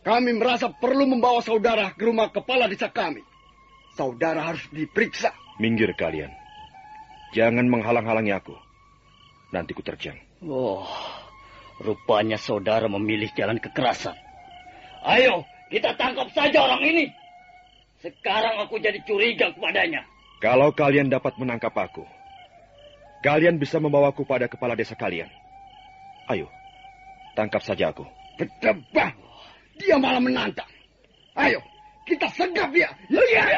Kami merasa perlu membawa saudara ke rumah kepala desa kami. Saudara harus diperiksa. Minggir kalian. Jangan menghalang-halangi aku. Nanti ku terjang. Oh, rupanya saudara memilih jalan kekerasan. Ayo, kita tangkap saja orang ini. Sekarang aku jadi curiga kepadanya. Kalau kalian dapat menangkap aku, kalian bisa membawaku pada kepala desa kalian. Ayo, tangkap saja aku. Berdebah. Dia malah menantang. Ayo, kita segap dia. Kurang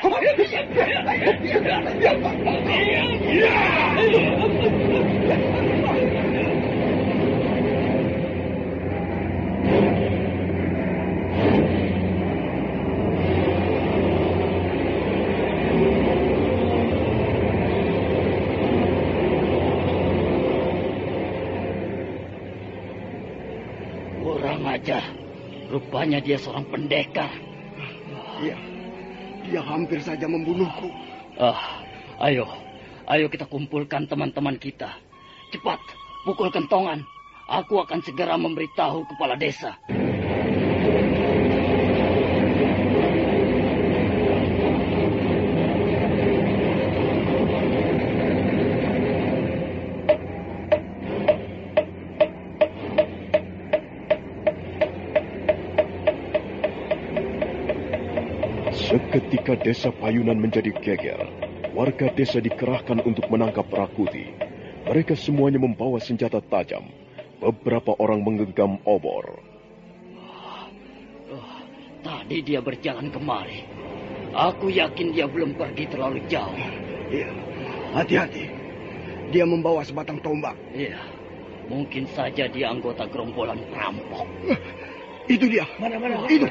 Rupanya dia seorang pendekar. Iya, dia hampir saja membunuhku. Ah, ayo. Ayo kita kumpulkan teman-teman kita. Cepat, pukul kentongan. Aku akan segera memberitahu kepala desa. Seketika desa Payunan menjadi geger. Warga desa dikerahkan untuk menangkap Rakuti. Mereka semuanya membawa senjata tajam. Beberapa orang menggenggam obor. Oh, tadi dia berjalan kemari. Aku yakin dia belum pergi terlalu jauh. Iya, hati-hati. Dia membawa sebatang tombak. Iya, mungkin saja dia anggota gerombolan perampok. Itu dia. Mana, mana? Itu.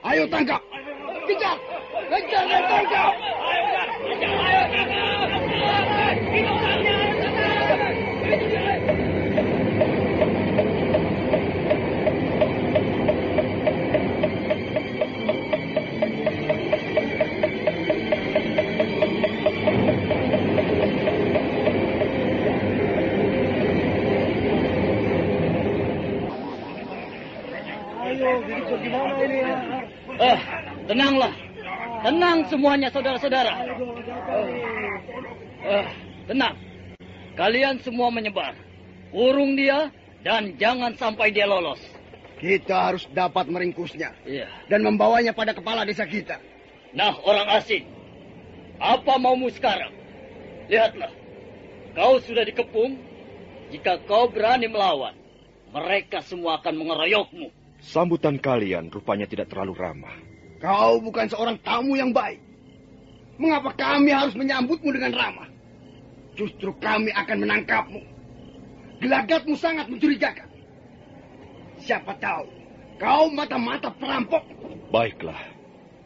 Ayo tangkap. Kejar. Kejar dan tangkap. Eh, tenanglah. Tenang semuanya saudara-saudara. Eh, tenang. Kalian semua menyebar. Kurung dia dan jangan sampai dia lolos. Kita harus dapat meringkusnya Iya. dan membawanya pada kepala desa kita. Nah, orang asing. Apa maumu sekarang? Lihatlah. Kau sudah dikepung. Jika kau berani melawan, mereka semua akan mengeroyokmu. Sambutan kalian rupanya tidak terlalu ramah. Kau bukan seorang tamu yang baik. Mengapa kami harus menyambutmu dengan ramah? Justru kami akan menangkapmu. Gelagatmu sangat mencurigakan. Siapa tahu, kau mata-mata perampok. Baiklah,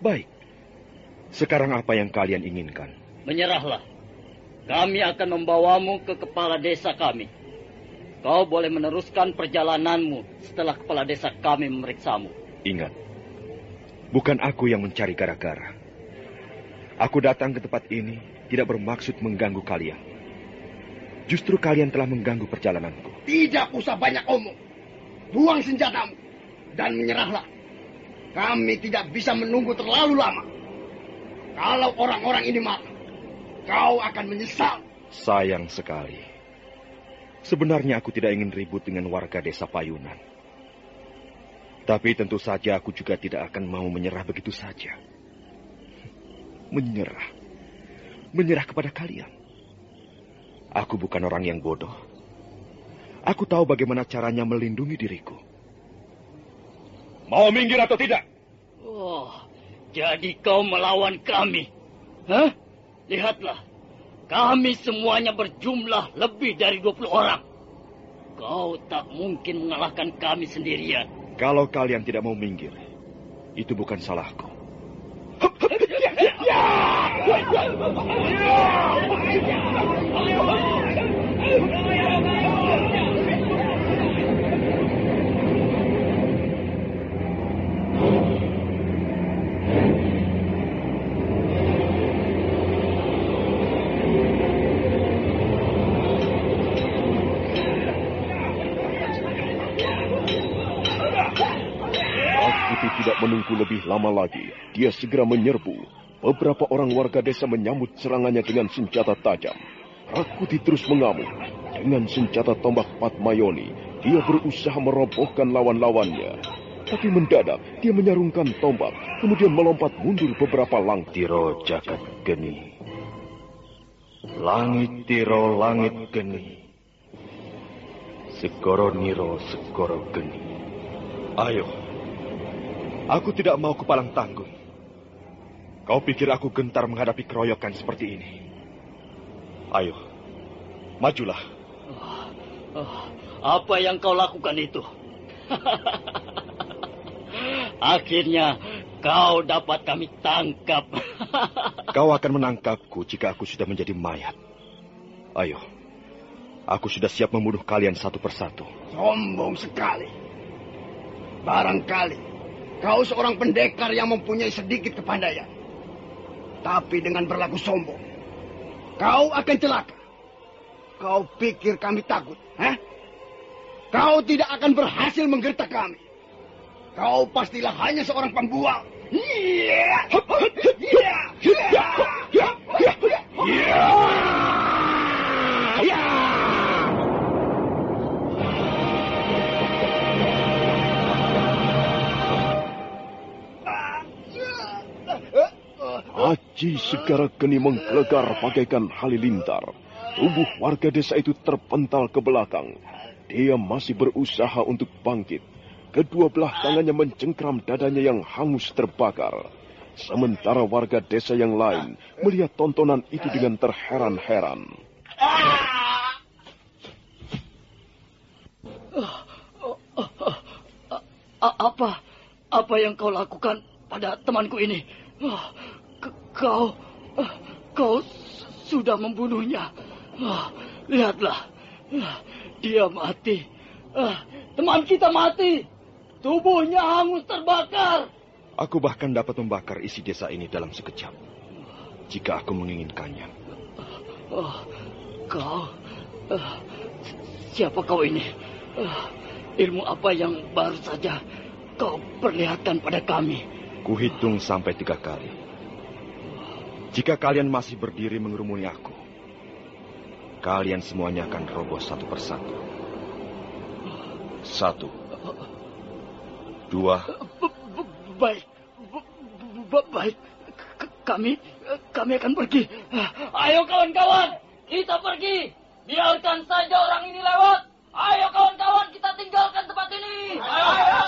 baik. Sekarang apa yang kalian inginkan? Menyerahlah. Kami akan membawamu ke kepala desa kami. Kau boleh meneruskan perjalananmu setelah kepala desa kami memeriksamu. Ingat, bukan aku yang mencari gara-gara. Aku datang ke tempat ini tidak bermaksud mengganggu kalian. Justru kalian telah mengganggu perjalananku. Tidak usah banyak omong. Buang senjatamu dan menyerahlah. Kami tidak bisa menunggu terlalu lama. Kalau orang-orang ini marah, kau akan menyesal. Sayang sekali. Sebenarnya aku tidak ingin ribut dengan warga desa Payunan. Tapi tentu saja aku juga tidak akan mau menyerah begitu saja. Menyerah. Menyerah kepada kalian. Aku bukan orang yang bodoh. Aku tahu bagaimana caranya melindungi diriku. Mau minggir atau tidak? Oh, jadi kau melawan kami. Hah? Lihatlah. Kami semuanya berjumlah lebih dari 20 orang. Kau tak mungkin mengalahkan kami sendirian. Kalau kalian tidak mau minggir, itu bukan salahku. Rakuti tidak menunggu lebih lama lagi. Dia segera menyerbu. Beberapa orang warga desa menyambut serangannya dengan senjata tajam. Rakuti terus mengamuk. Dengan senjata tombak Patmayoni, dia berusaha merobohkan lawan-lawannya. Tapi mendadak, dia menyarungkan tombak, kemudian melompat mundur beberapa langkah. Tiro jagat geni. Langit tiro langit geni. Segoro niro segoro geni. Ayo. Aku tidak mau kepalang tanggung. Kau pikir aku gentar menghadapi keroyokan seperti ini? Ayo. Majulah. Oh, apa yang kau lakukan itu? Akhirnya kau dapat kami tangkap. Kau akan menangkapku jika aku sudah menjadi mayat. Ayo. Aku sudah siap membunuh kalian satu persatu. Sombong sekali. Barangkali kau seorang pendekar yang mempunyai sedikit kepandaian. Tapi dengan berlaku sombong, kau akan celaka. Kau pikir kami takut? Hah? Kau tidak akan berhasil menggertak kami. Kau pastilah hanya seorang pembual. Iya. Iya. Iya. Iya. Iya. Aji segera geni menggelegar bagaikan halilintar. Tubuh warga desa itu terpental ke belakang. Dia masih berusaha untuk bangkit. Kedua belah tangannya mencengkram dadanya yang hangus terbakar. Sementara warga desa yang lain melihat tontonan itu dengan terheran-heran. Apa? Apa yang kau lakukan pada temanku ini? Kau, ah, kau sudah membunuhnya. Ah, Lihatlah, Ah, dia mati. Ah, Teman kita mati. Tubuhnya hangus terbakar. Aku bahkan dapat membakar isi desa ini dalam sekejap. Jika aku menginginkannya. Oh, kau, ah, siapa kau ini? Ilmu apa yang baru saja kau perlihatkan pada kami? Kuhitung sampai tiga kali. Jika kalian masih berdiri mengerumuni aku, kalian semuanya akan roboh satu persatu. Satu. Dua. Baik. Baik. Kami kami akan pergi. Ayo kawan-kawan, kita pergi. Biarkan saja orang ini lewat. Ayo kawan-kawan, kita tinggalkan tempat ini. Ayo.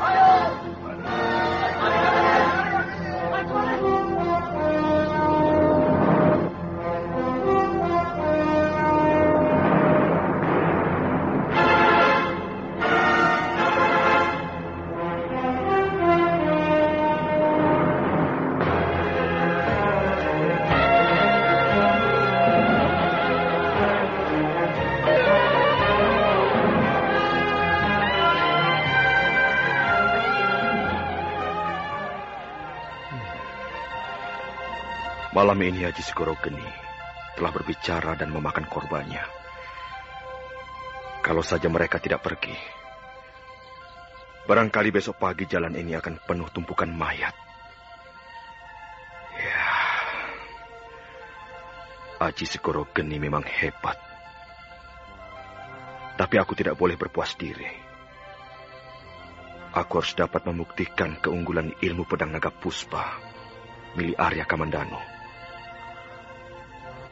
Ayo. Malam ini Haji Segoro Geni telah berbicara dan memakan korbannya. Kalau saja mereka tidak pergi, barangkali besok pagi jalan ini akan penuh tumpukan mayat. Ya, Haji Segoro Geni memang hebat. Tapi aku tidak boleh berpuas diri. Aku harus dapat membuktikan keunggulan ilmu pedang naga puspa milik Arya Kamandano.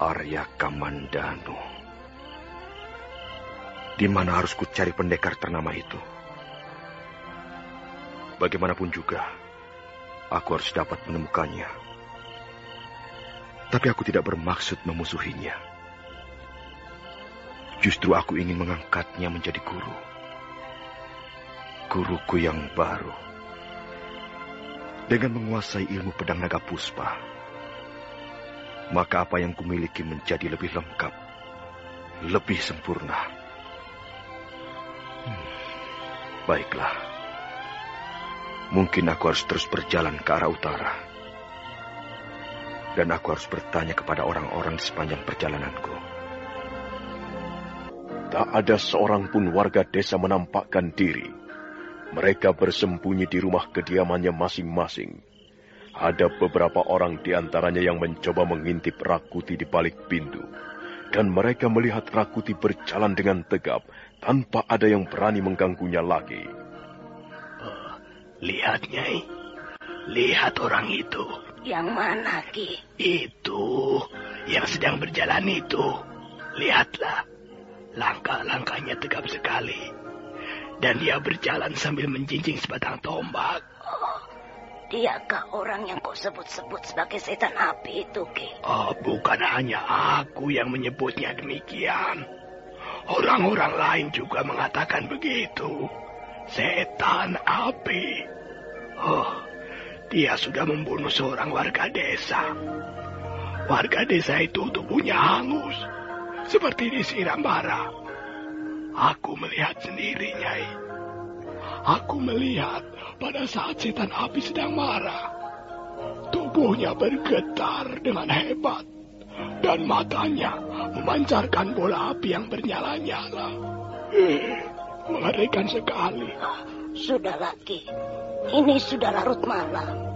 Arya Kamandano. Di mana harus ku cari pendekar ternama itu? Bagaimanapun juga, aku harus dapat menemukannya. Tapi aku tidak bermaksud memusuhinya. Justru aku ingin mengangkatnya menjadi guru. Guruku yang baru. Dengan menguasai ilmu pedang naga puspa, maka apa yang kumiliki menjadi lebih lengkap, lebih sempurna. Hmm, baiklah, mungkin aku harus terus berjalan ke arah utara, dan aku harus bertanya kepada orang-orang di sepanjang perjalananku. Tak ada seorang pun warga desa menampakkan diri. Mereka bersembunyi di rumah kediamannya masing-masing. Ada beberapa orang di antaranya yang mencoba mengintip Rakuti di balik pintu. Dan mereka melihat Rakuti berjalan dengan tegap tanpa ada yang berani mengganggunya lagi. Oh, lihat, Nyai. Lihat orang itu. Yang mana, Ki? Itu. Yang sedang berjalan itu. Lihatlah. Langkah-langkahnya tegap sekali. Dan dia berjalan sambil menjinjing sebatang tombak. Oh, diakah orang yang kau sebut-sebut sebagai setan api itu, Ki? Oh, bukan hanya aku yang menyebutnya demikian. Orang-orang lain juga mengatakan begitu. Setan api. Oh, dia sudah membunuh seorang warga desa. Warga desa itu tubuhnya hangus seperti disiram bara. Aku melihat sendiri, Nyai. Aku melihat pada saat setan api sedang marah. Tubuhnya bergetar dengan hebat. Dan matanya memancarkan bola api yang bernyala-nyala. Eh, mengerikan sekali. Sudah lagi. Ini sudah larut malam.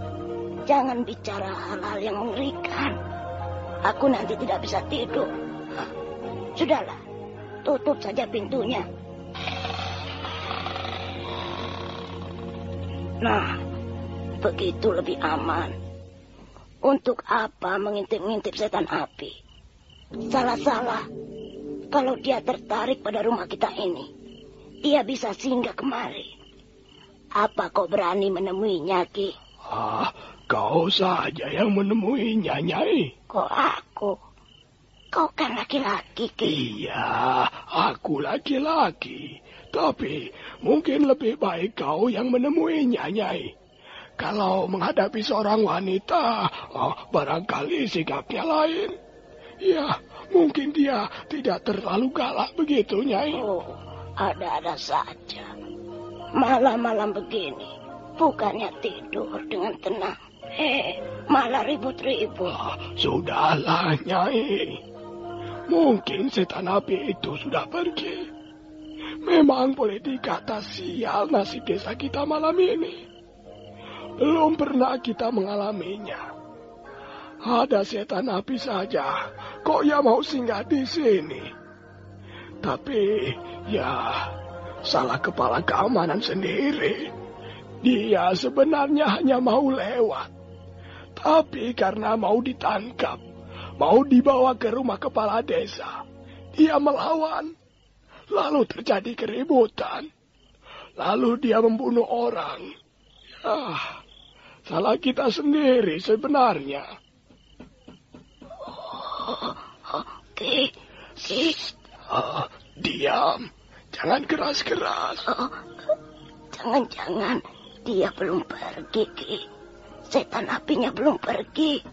Jangan bicara hal-hal yang mengerikan. Aku nanti tidak bisa tidur. Sudahlah, tutup saja pintunya. Nah, begitu lebih aman. Untuk apa mengintip-ngintip setan api? Salah-salah. Kalau dia tertarik pada rumah kita ini, dia bisa singgah kemari. Apa kau berani menemuinya, Ki? Ah, kau saja yang menemuinya, Nyai. Kok aku? Kau kan laki-laki, Ki. Iya, aku laki-laki. Tapi mungkin lebih baik kau yang menemuinya, Nyai. Kalau menghadapi seorang wanita, oh, barangkali sikapnya lain. Ya, mungkin dia tidak terlalu galak begitu, Nyai. Oh, ada-ada saja. Malam-malam begini, bukannya tidur dengan tenang. Eh, malah ribut-ribut. Ah, sudahlah, Nyai. Mungkin setan api itu sudah pergi. Memang boleh dikata sial nasib desa kita malam ini. Belum pernah kita mengalaminya. Ada setan api saja, kok ya mau singgah di sini. Tapi ya, salah kepala keamanan sendiri. Dia sebenarnya hanya mau lewat. Tapi karena mau ditangkap, mau dibawa ke rumah kepala desa, dia melawan. Lalu terjadi keributan. Lalu dia membunuh orang. Ah, salah kita sendiri sebenarnya. Ki, Ki. Oh, diam. Jangan keras-keras. Oh, jangan-jangan dia belum pergi, Ki. Setan apinya belum pergi.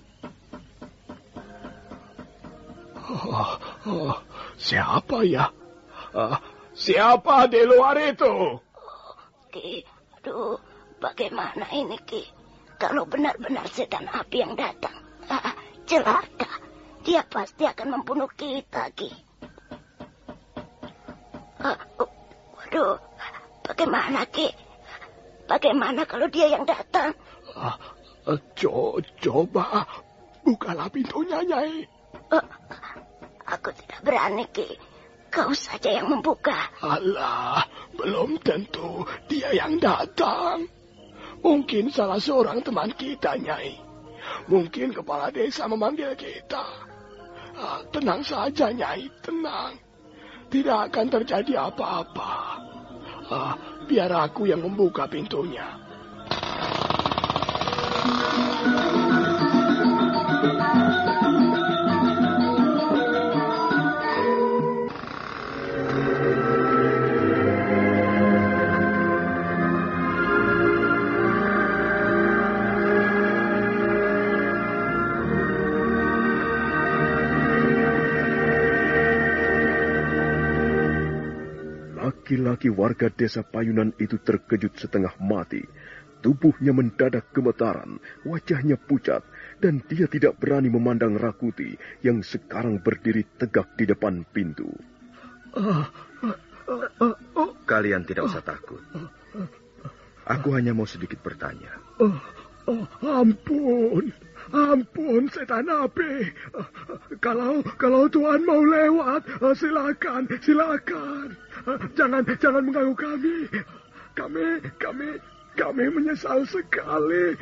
Oh, oh, siapa ya? Uh, siapa di luar itu? Oh, Ki, aduh, bagaimana ini Ki? Kalau benar-benar setan api yang datang, ah, celaka. Dia pasti akan membunuh kita, Ki. Ah, uh, waduh, bagaimana Ki? Bagaimana kalau dia yang datang? Uh, co coba bukalah pintunya, Nyai. Uh, aku tidak berani, Ki. Kau saja yang membuka. Alah, belum tentu dia yang datang. Mungkin salah seorang teman kita, Nyai. Mungkin kepala desa memanggil kita. Ah, tenang saja, Nyai, tenang. Tidak akan terjadi apa-apa. Ah, biar aku yang membuka pintunya. Laki-laki warga desa Payunan itu terkejut setengah mati. Tubuhnya mendadak gemetaran, wajahnya pucat, dan dia tidak berani memandang Rakuti yang sekarang berdiri tegak di depan pintu. Kalian tidak usah takut. Aku hanya mau sedikit bertanya. Oh, oh, ampun, ampun setan api. Kalau kalau Tuhan mau lewat, silakan, silakan. Jangan jangan mengganggu kami. Kami kami kami menyesal sekali.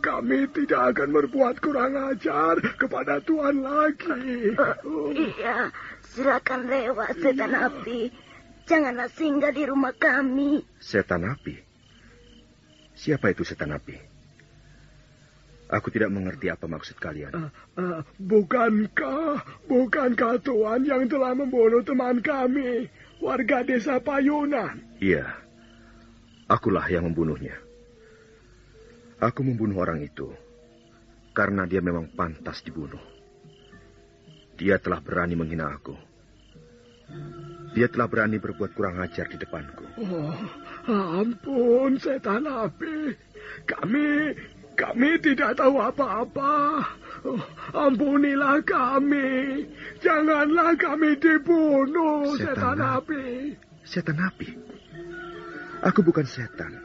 Kami tidak akan berbuat kurang ajar kepada Tuhan lagi. Uh, iya, silakan lewat setan iya. api. Janganlah singgah di rumah kami. Setan api? Siapa itu setan api? Aku tidak mengerti apa maksud kalian. Uh, uh, bukankah, bukankah Tuhan yang telah membunuh teman kami, warga desa Payunan? Iya, akulah yang membunuhnya. Aku membunuh orang itu karena dia memang pantas dibunuh. Dia telah berani menghina aku. Dia telah berani berbuat kurang ajar di depanku. Oh, ampun, setan api. Kami, kami tidak tahu apa-apa. Oh, ampunilah kami. Janganlah kami dibunuh, setan, setan api. Setan api? Aku bukan setan.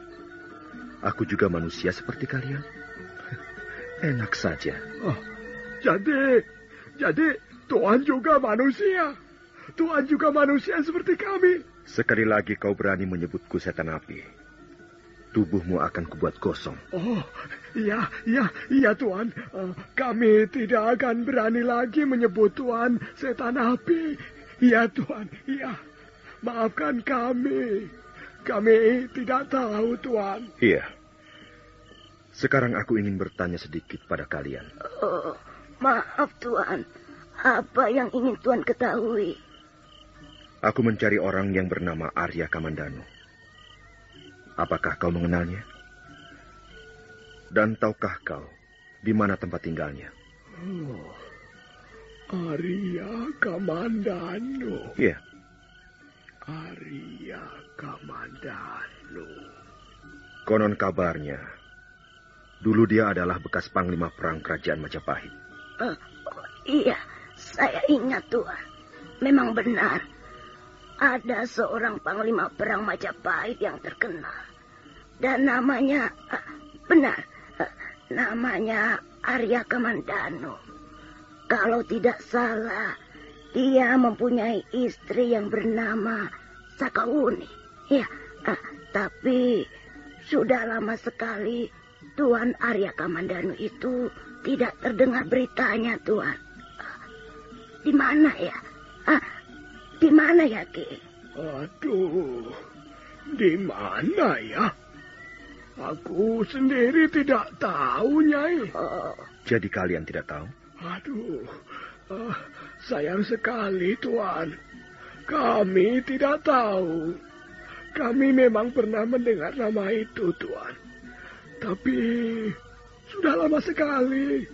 Aku juga manusia seperti kalian. Enak saja. Oh, jadi, jadi Tuhan juga manusia. Tuhan juga manusia seperti kami. Sekali lagi kau berani menyebutku setan api. Tubuhmu akan kubuat kosong. Oh, iya, iya, iya Tuhan. Uh, kami tidak akan berani lagi menyebut Tuhan setan api. Iya Tuhan, iya. Maafkan kami. Kami tidak tahu Tuhan. Iya. Sekarang aku ingin bertanya sedikit pada kalian. Oh, maaf Tuhan. Apa yang ingin Tuhan ketahui? Aku mencari orang yang bernama Arya Kamandanu. Apakah kau mengenalnya? Dan tahukah kau di mana tempat tinggalnya? Oh, Arya Kamandanu. Iya. Arya Kamandanu. Konon kabarnya, dulu dia adalah bekas panglima perang kerajaan Majapahit. Uh, oh, iya, saya ingat Tuhan. Memang benar ada seorang panglima perang Majapahit yang terkenal. Dan namanya, uh, benar, uh, namanya Arya Kamandano. Kalau tidak salah, dia mempunyai istri yang bernama Sakauni. Ya, ah, tapi sudah lama sekali Tuan Arya Kamandanu itu tidak terdengar beritanya, Tuan. Ah, di mana ya? Ah, di mana ya, Ki? Aduh, di mana ya? Aku sendiri tidak tahu, Nyai. Jadi kalian tidak tahu? Aduh, ah, sayang sekali, Tuan. Kami tidak tahu. Kami memang pernah mendengar nama itu, Tuan. Tapi sudah lama sekali.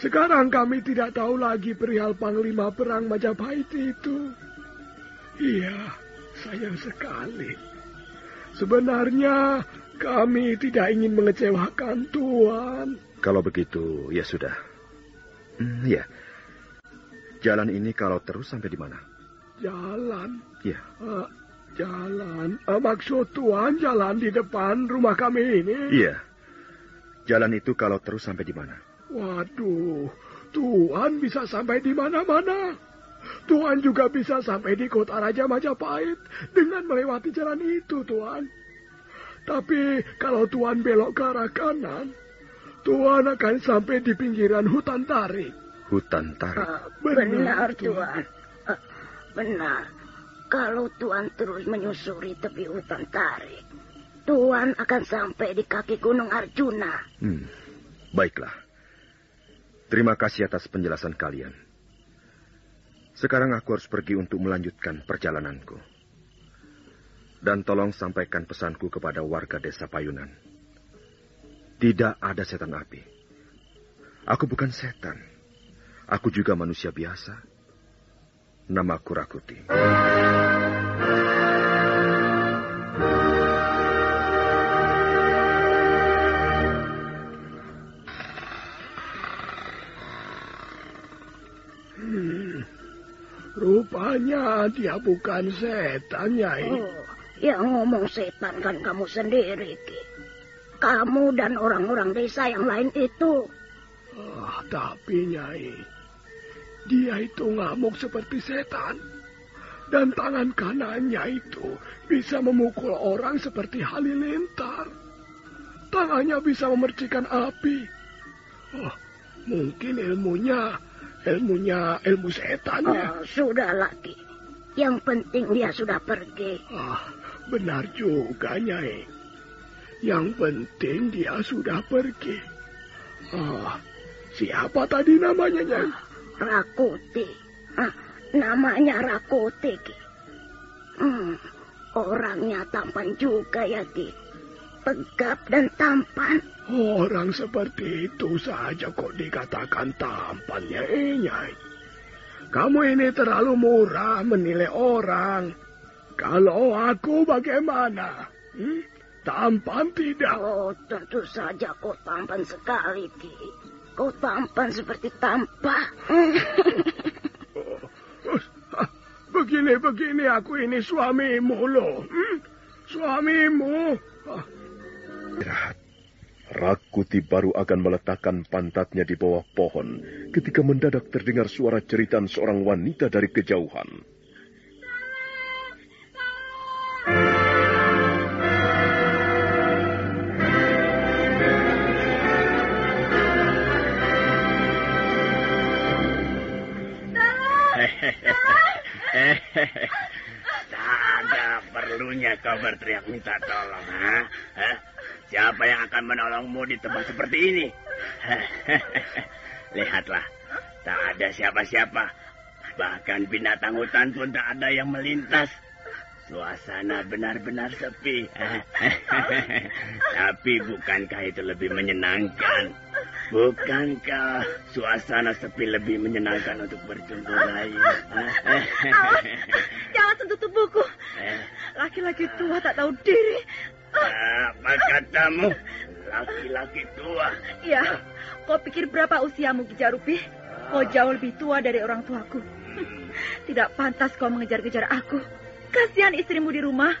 Sekarang kami tidak tahu lagi perihal Panglima Perang Majapahit itu. Iya, sayang sekali. Sebenarnya kami tidak ingin mengecewakan Tuan. Kalau begitu, ya sudah. Hmm, ya. Jalan ini kalau terus sampai di mana? Jalan. Ya. Ah, jalan. Ah, maksud Tuan jalan di depan rumah kami ini? Iya. Jalan itu kalau terus sampai di mana? Waduh, Tuan bisa sampai di mana-mana. Tuan juga bisa sampai di kota Raja Majapahit dengan melewati jalan itu, Tuan. Tapi kalau Tuan belok ke arah kanan, Tuan akan sampai di pinggiran hutan tarik. Hutan tarik. ah, Benar, benar, Tuan. Tuan. Ah, benar. Kalau Tuan terus menyusuri tepi hutan tarik, Tuan akan sampai di kaki Gunung Arjuna. Hmm, baiklah. Terima kasih atas penjelasan kalian. Sekarang aku harus pergi untuk melanjutkan perjalananku. Dan tolong sampaikan pesanku kepada warga desa Payunan. Tidak ada setan api. Aku bukan setan. Aku juga manusia biasa. Namaku Rakuti. Hmm, rupanya dia bukan setan, Nyai. Oh, yang ngomong setan kan kamu sendiri, Ki. Kamu dan orang-orang desa yang lain itu. Ah, tapi Nyai, dia itu ngamuk seperti setan. Dan tangan kanannya itu bisa memukul orang seperti halilintar. Tangannya bisa memercikan api. Oh, mungkin ilmunya, ilmunya ilmu setan ya. Oh, sudah lagi. Yang penting dia sudah pergi. Ah, benar juga, Nyai. Yang penting dia sudah pergi. Ah, siapa tadi namanya, Nyai? Rakuti. Ah, namanya Rakuti, Ki. Hmm, orangnya tampan juga ya, Ki. Tegap dan tampan. Orang seperti itu saja kok dikatakan tampannya, Nyai. Kamu ini terlalu murah menilai orang. Kalau aku bagaimana? Hmm? Tampan tidak? Oh, tentu saja kau tampan sekali, Ki. Kau tampan seperti tampak. Ah, Begini-begini aku ini suamimu loh. Hmm? Suamimu. Ah, Istirahat. Rakuti baru akan meletakkan pantatnya di bawah pohon ketika mendadak terdengar suara jeritan seorang wanita dari kejauhan. Tak ada perlunya kau berteriak minta tolong, ha? Siapa yang akan menolongmu di tempat seperti ini? Lihatlah, tak ada siapa-siapa. Bahkan binatang hutan pun tak ada yang melintas. Suasana benar-benar sepi. Tapi bukankah itu lebih menyenangkan? Bukankah suasana sepi lebih menyenangkan untuk berjumpa lagi? Jangan sentuh tubuhku. Laki-laki tua tak tahu diri. Apa katamu? Laki-laki tua. Iya, kau pikir berapa usiamu, Gijarupi? Kau jauh lebih tua dari orang tuaku. Tidak pantas kau mengejar-kejar aku. Kasihan istrimu di rumah.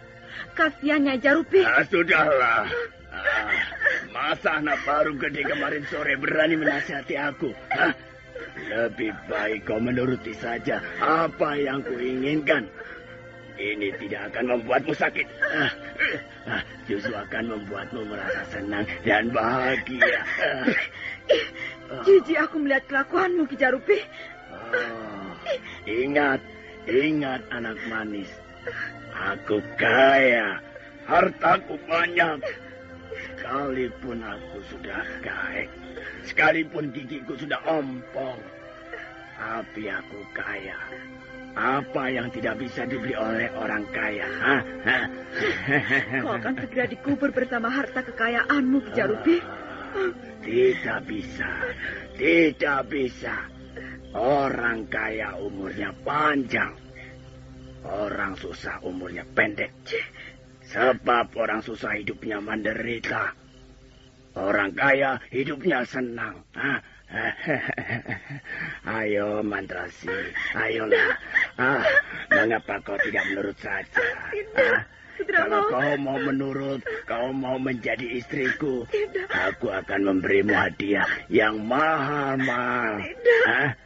Kasihan Nyai Jarupi. Ah, sudahlah. Ah, masa anak baru gede kemarin sore berani menasihati aku? Hah? Lebih baik kau menuruti saja apa yang kuinginkan. ini tidak akan membuatmu sakit. Ah, ah, justru akan membuatmu merasa senang dan bahagia. Ah, Jijik aku melihat kelakuanmu, Kijarupi. Oh, ingat, ingat anak manis. Aku kaya, hartaku banyak. Sekalipun aku sudah kaya, sekalipun gigiku sudah ompong, tapi aku kaya. Apa yang tidak bisa dibeli oleh orang kaya? Hah? Hah? Kau akan segera dikubur bersama harta kekayaanmu, Kijarupi. Tidak bisa, tidak bisa. Orang kaya umurnya panjang. Orang susah umurnya pendek. Sebab orang susah hidupnya menderita. Orang kaya hidupnya senang. Hah? Ayo Mantrasi, ayolah. Ah, mengapa kau tidak menurut saja? Ah, kalau kau mau menurut, kau mau menjadi istriku, aku akan memberimu hadiah yang mahal-mahal. Ah,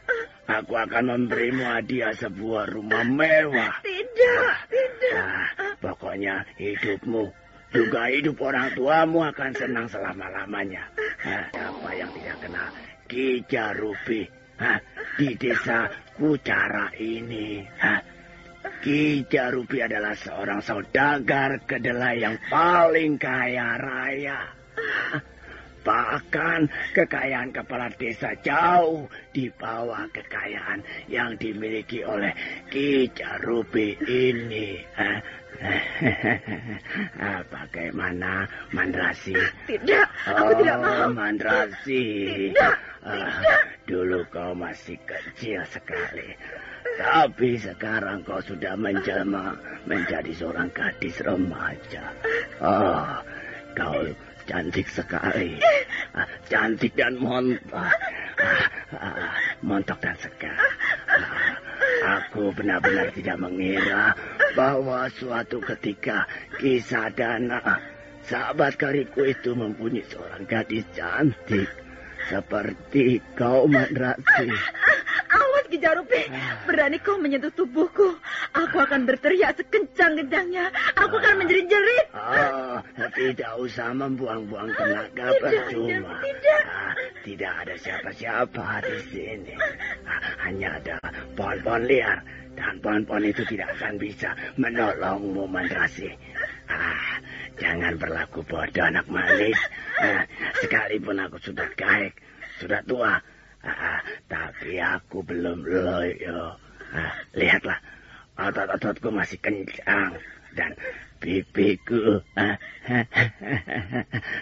aku akan memberimu hadiah sebuah rumah mewah. Tidak, tidak. Ah, pokoknya hidupmu juga hidup orang tuamu akan senang selama-lamanya. Ah, apa yang tidak kenal Kija Rupi ah, di desa Kucara ini? Ah, Kija Rupi adalah seorang saudagar kedelai yang paling kaya raya. Ah, Bahkan kekayaan kepala desa jauh di bawah kekayaan yang dimiliki oleh Ki Jarubi ini. Ah, bagaimana Mandrasi? Tidak, aku oh, tidak mau. Mandrasi. Tidak, Ah, dulu kau masih kecil sekali. Tapi sekarang kau sudah menjelma menjadi seorang gadis remaja. Oh, kau cantik sekali. Ah, cantik dan montok. Ah, ah, montok dan segar. Aku benar-benar tidak mengira bahwa suatu ketika kisah dana sahabat karibku itu mempunyai seorang gadis cantik. Seperti kau, Mandrasi. Awas, Kijarupi. Berani kau menyentuh tubuhku. Aku akan berteriak sekencang-kencangnya. Aku akan menjerit-jerit. Oh, tidak usah membuang-buang tenaga percuma. tidak. Ah, tidak ada siapa-siapa di sini. Ah, hanya ada pohon-pohon liar. Dan pohon-pohon itu tidak akan bisa menolongmu, Mandrasi. Ah, jangan berlaku bodoh, anak manis. Ah, sekalipun aku sudah gaek, sudah tua. Ah, tapi aku belum loyo. Ah, lihatlah, otot-ototku masih kencang. Dan pipiku, ah,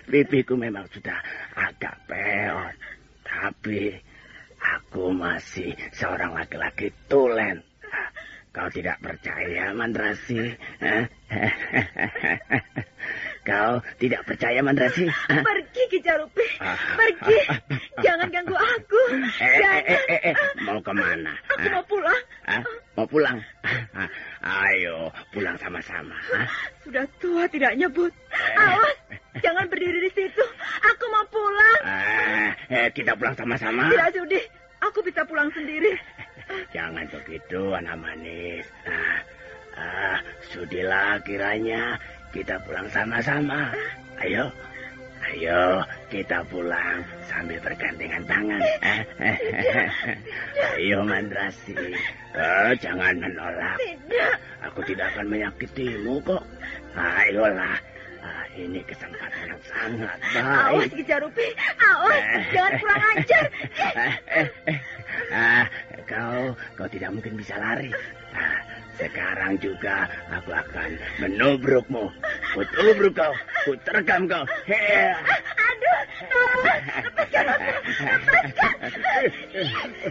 pipiku memang sudah agak peot. Tapi aku masih seorang laki-laki tulen. Ah, Kau tidak percaya, Mandrasi? Kau tidak percaya, Mandrasi? Pergi, Kijarupi. Ah. Pergi. Jangan ganggu aku. Eh, Jangan. eh, eh, eh, mau ke mana? Aku mau pulang. Hah? Mau pulang? Ah, Ayo, pulang sama-sama. Sudah tua tidak nyebut. Awas. Jangan berdiri di situ. Aku mau pulang. Ah, eh, kita pulang sama-sama. Tidak sudi. Aku bisa pulang sendiri. Jangan begitu, anak manis. Ah, ah, sudilah kiranya kita pulang sama-sama. Ayo, ayo kita pulang sambil bergandengan tangan. Eh, ayo Mandrasi, Eh, jangan menolak. Aku tidak akan menyakitimu kok. Ayolah, Ah, ini kesempatan yang sangat Awas, baik. Kijarupi. Awas. Jangan kurang ajar. Eh, eh, eh. Ah, kau, kau tidak mungkin bisa lari. Ah, sekarang juga aku akan menubrukmu. Kutubruk kau, kuterkam kau. Hea. Aduh. Tolong. Lepaskan aku.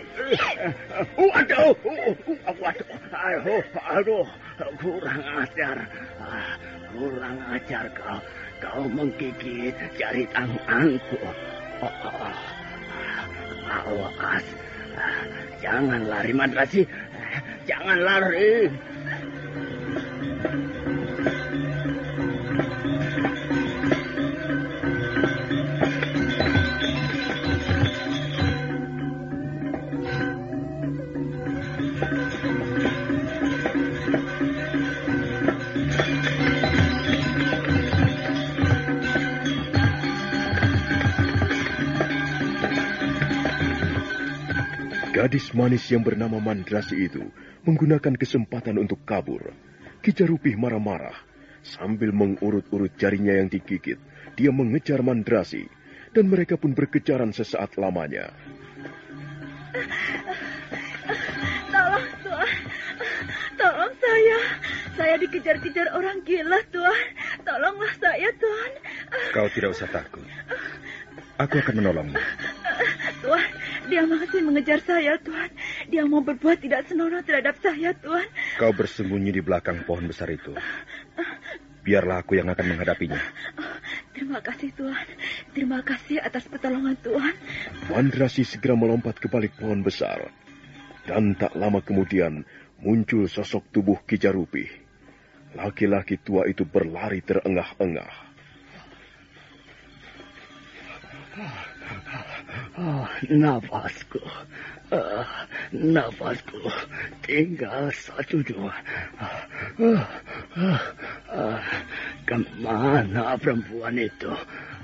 Waduh, waduh, aduh, aduh, kurang ajar, Ah, kurang ajar kau, kau menggigit jari tanganku. Oh, oh, oh. Ah, Awas, Ah, jangan lari madrasi, jangan lari. Gadis manis yang bernama Mandrasi itu menggunakan kesempatan untuk kabur. Kijarupih marah-marah. Sambil mengurut-urut jarinya yang digigit, dia mengejar Mandrasi. Dan mereka pun berkejaran sesaat lamanya. Tolong, Tuan. Tolong saya. Saya dikejar-kejar orang gila, Tuan. Tolonglah saya, Tuan. Kau tidak usah takut. Aku akan menolongmu. Tuan, dia masih mengejar saya, Tuan. Dia mau berbuat tidak senonoh terhadap saya, Tuan. Kau bersembunyi di belakang pohon besar itu. Biarlah aku yang akan menghadapinya. Terima kasih, Tuan. Terima kasih atas pertolongan Tuan. Mandrasi segera melompat ke balik pohon besar. Dan tak lama kemudian muncul sosok tubuh Kijarupi. Laki-laki tua itu berlari terengah-engah. Nafasku. Uh, nafasku tinggal satu dua. Uh, uh, uh, ke mana perempuan itu?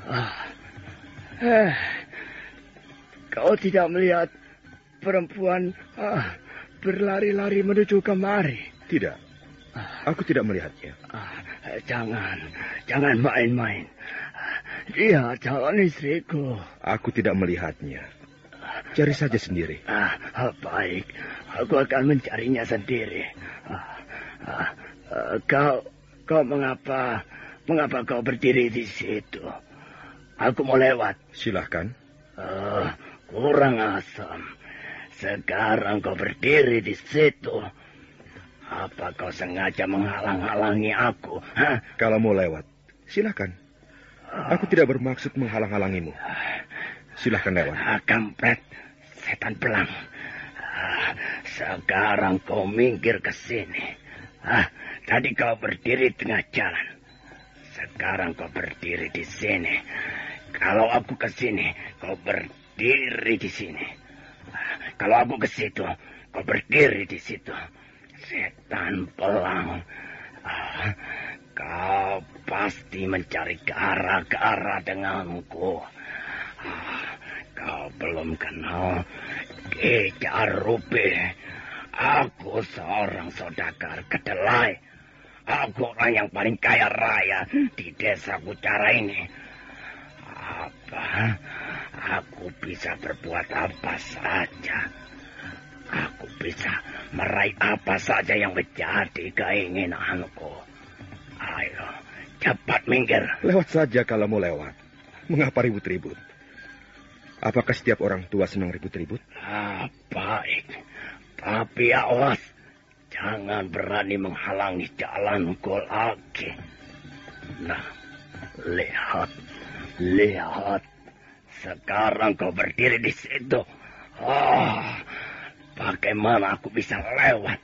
Uh, eh, kau tidak melihat perempuan uh, berlari-lari menuju kemari? Tidak. Aku tidak melihatnya. Uh, jangan, jangan main-main. Dia calon istriku. Aku tidak melihatnya. Cari saja sendiri. Ah, baik. Aku akan mencarinya sendiri. Ah, ah, ah, kau, kau mengapa, mengapa kau berdiri di situ? Aku mau lewat. Silahkan. Ah, kurang asam. Sekarang kau berdiri di situ. Apa kau sengaja menghalang-halangi aku? Hah? Kalau mau lewat, silahkan. Aku tidak bermaksud menghalang-halangimu. Silahkan lewat. Ah, kampret, setan pelang. Ah, sekarang kau minggir ke sini. Ah, tadi kau berdiri tengah jalan. Sekarang kau berdiri di sini. Kalau aku ke sini, kau berdiri di sini. Ah, kalau aku ke situ, kau berdiri di situ. Setan pelang. Ah, Kau pasti mencari ke arah ke arah denganku. Ah, kau belum kenal Rupi. Aku seorang saudagar kedelai. Aku orang yang paling kaya raya di desa Kucara ini. Apa? Aku bisa berbuat apa saja. Aku bisa meraih apa saja yang menjadi keinginanku. Ayo, cepat minggir. Lewat saja kalau mau lewat. Mengapa ribut-ribut? Apakah setiap orang tua senang ribut-ribut? Ah, baik. Tapi awas, jangan berani menghalangi jalanku lagi. Nah, lihat, lihat. Sekarang kau berdiri di situ. Oh, bagaimana aku bisa lewat?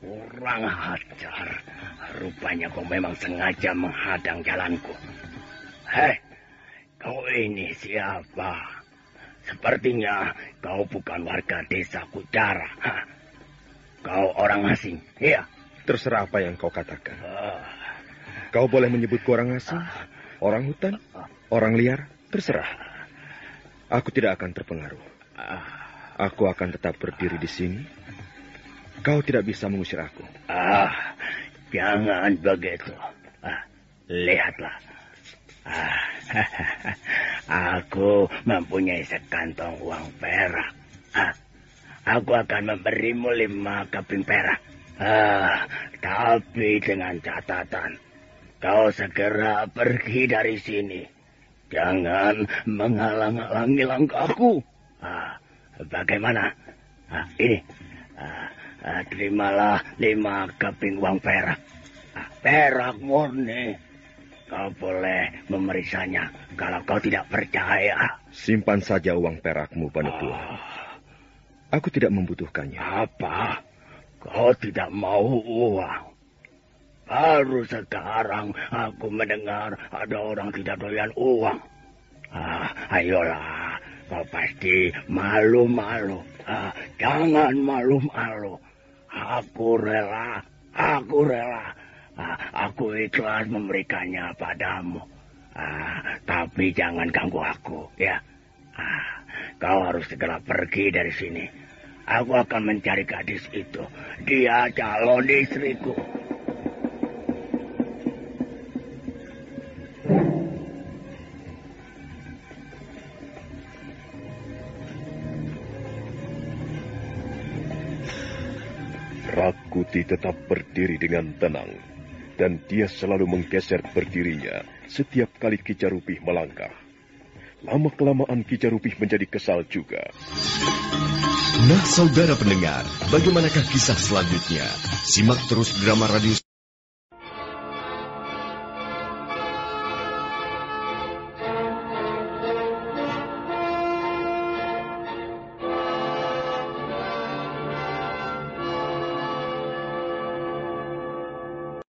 Kurang hajar. Rupanya kau memang sengaja menghadang jalanku. Hei, kau ini siapa? Sepertinya kau bukan warga desa Kudara. Hah? Kau orang asing, iya? Terserah apa yang kau katakan. Kau boleh menyebutku orang asing, orang hutan, orang liar, terserah. Aku tidak akan terpengaruh. Aku akan tetap berdiri di sini Kau tidak bisa mengusir aku. Ah, jangan begitu. Ah, lihatlah. Ah, aku mempunyai sekantong uang perak. Ah, aku akan memberimu lima keping perak. Ah, tapi dengan catatan, kau segera pergi dari sini. Jangan menghalang-halangi langkahku. Ah, bagaimana? Ah, ini. Ah, Uh, terimalah lima keping uang perak. Uh, perak murni. Kau boleh memeriksanya kalau kau tidak percaya. Simpan saja uang perakmu, Panetua. Uh, Aku tidak membutuhkannya. Apa? Kau tidak mau uang? Baru sekarang aku mendengar ada orang tidak doyan uang. Ah, ayolah, kau pasti malu-malu. Ah, jangan malu-malu. Aku rela, aku rela. Ah, aku ikhlas memberikannya padamu. Ah, tapi jangan ganggu aku, ya. Ah, kau harus segera pergi dari sini. Aku akan mencari gadis itu. Dia calon istriku. Rakuti tetap berdiri dengan tenang, dan dia selalu menggeser berdirinya setiap kali Kijarupih melangkah. Lama-kelamaan Kijarupih menjadi kesal juga. Nah, saudara pendengar, bagaimanakah kisah selanjutnya? Simak terus drama radio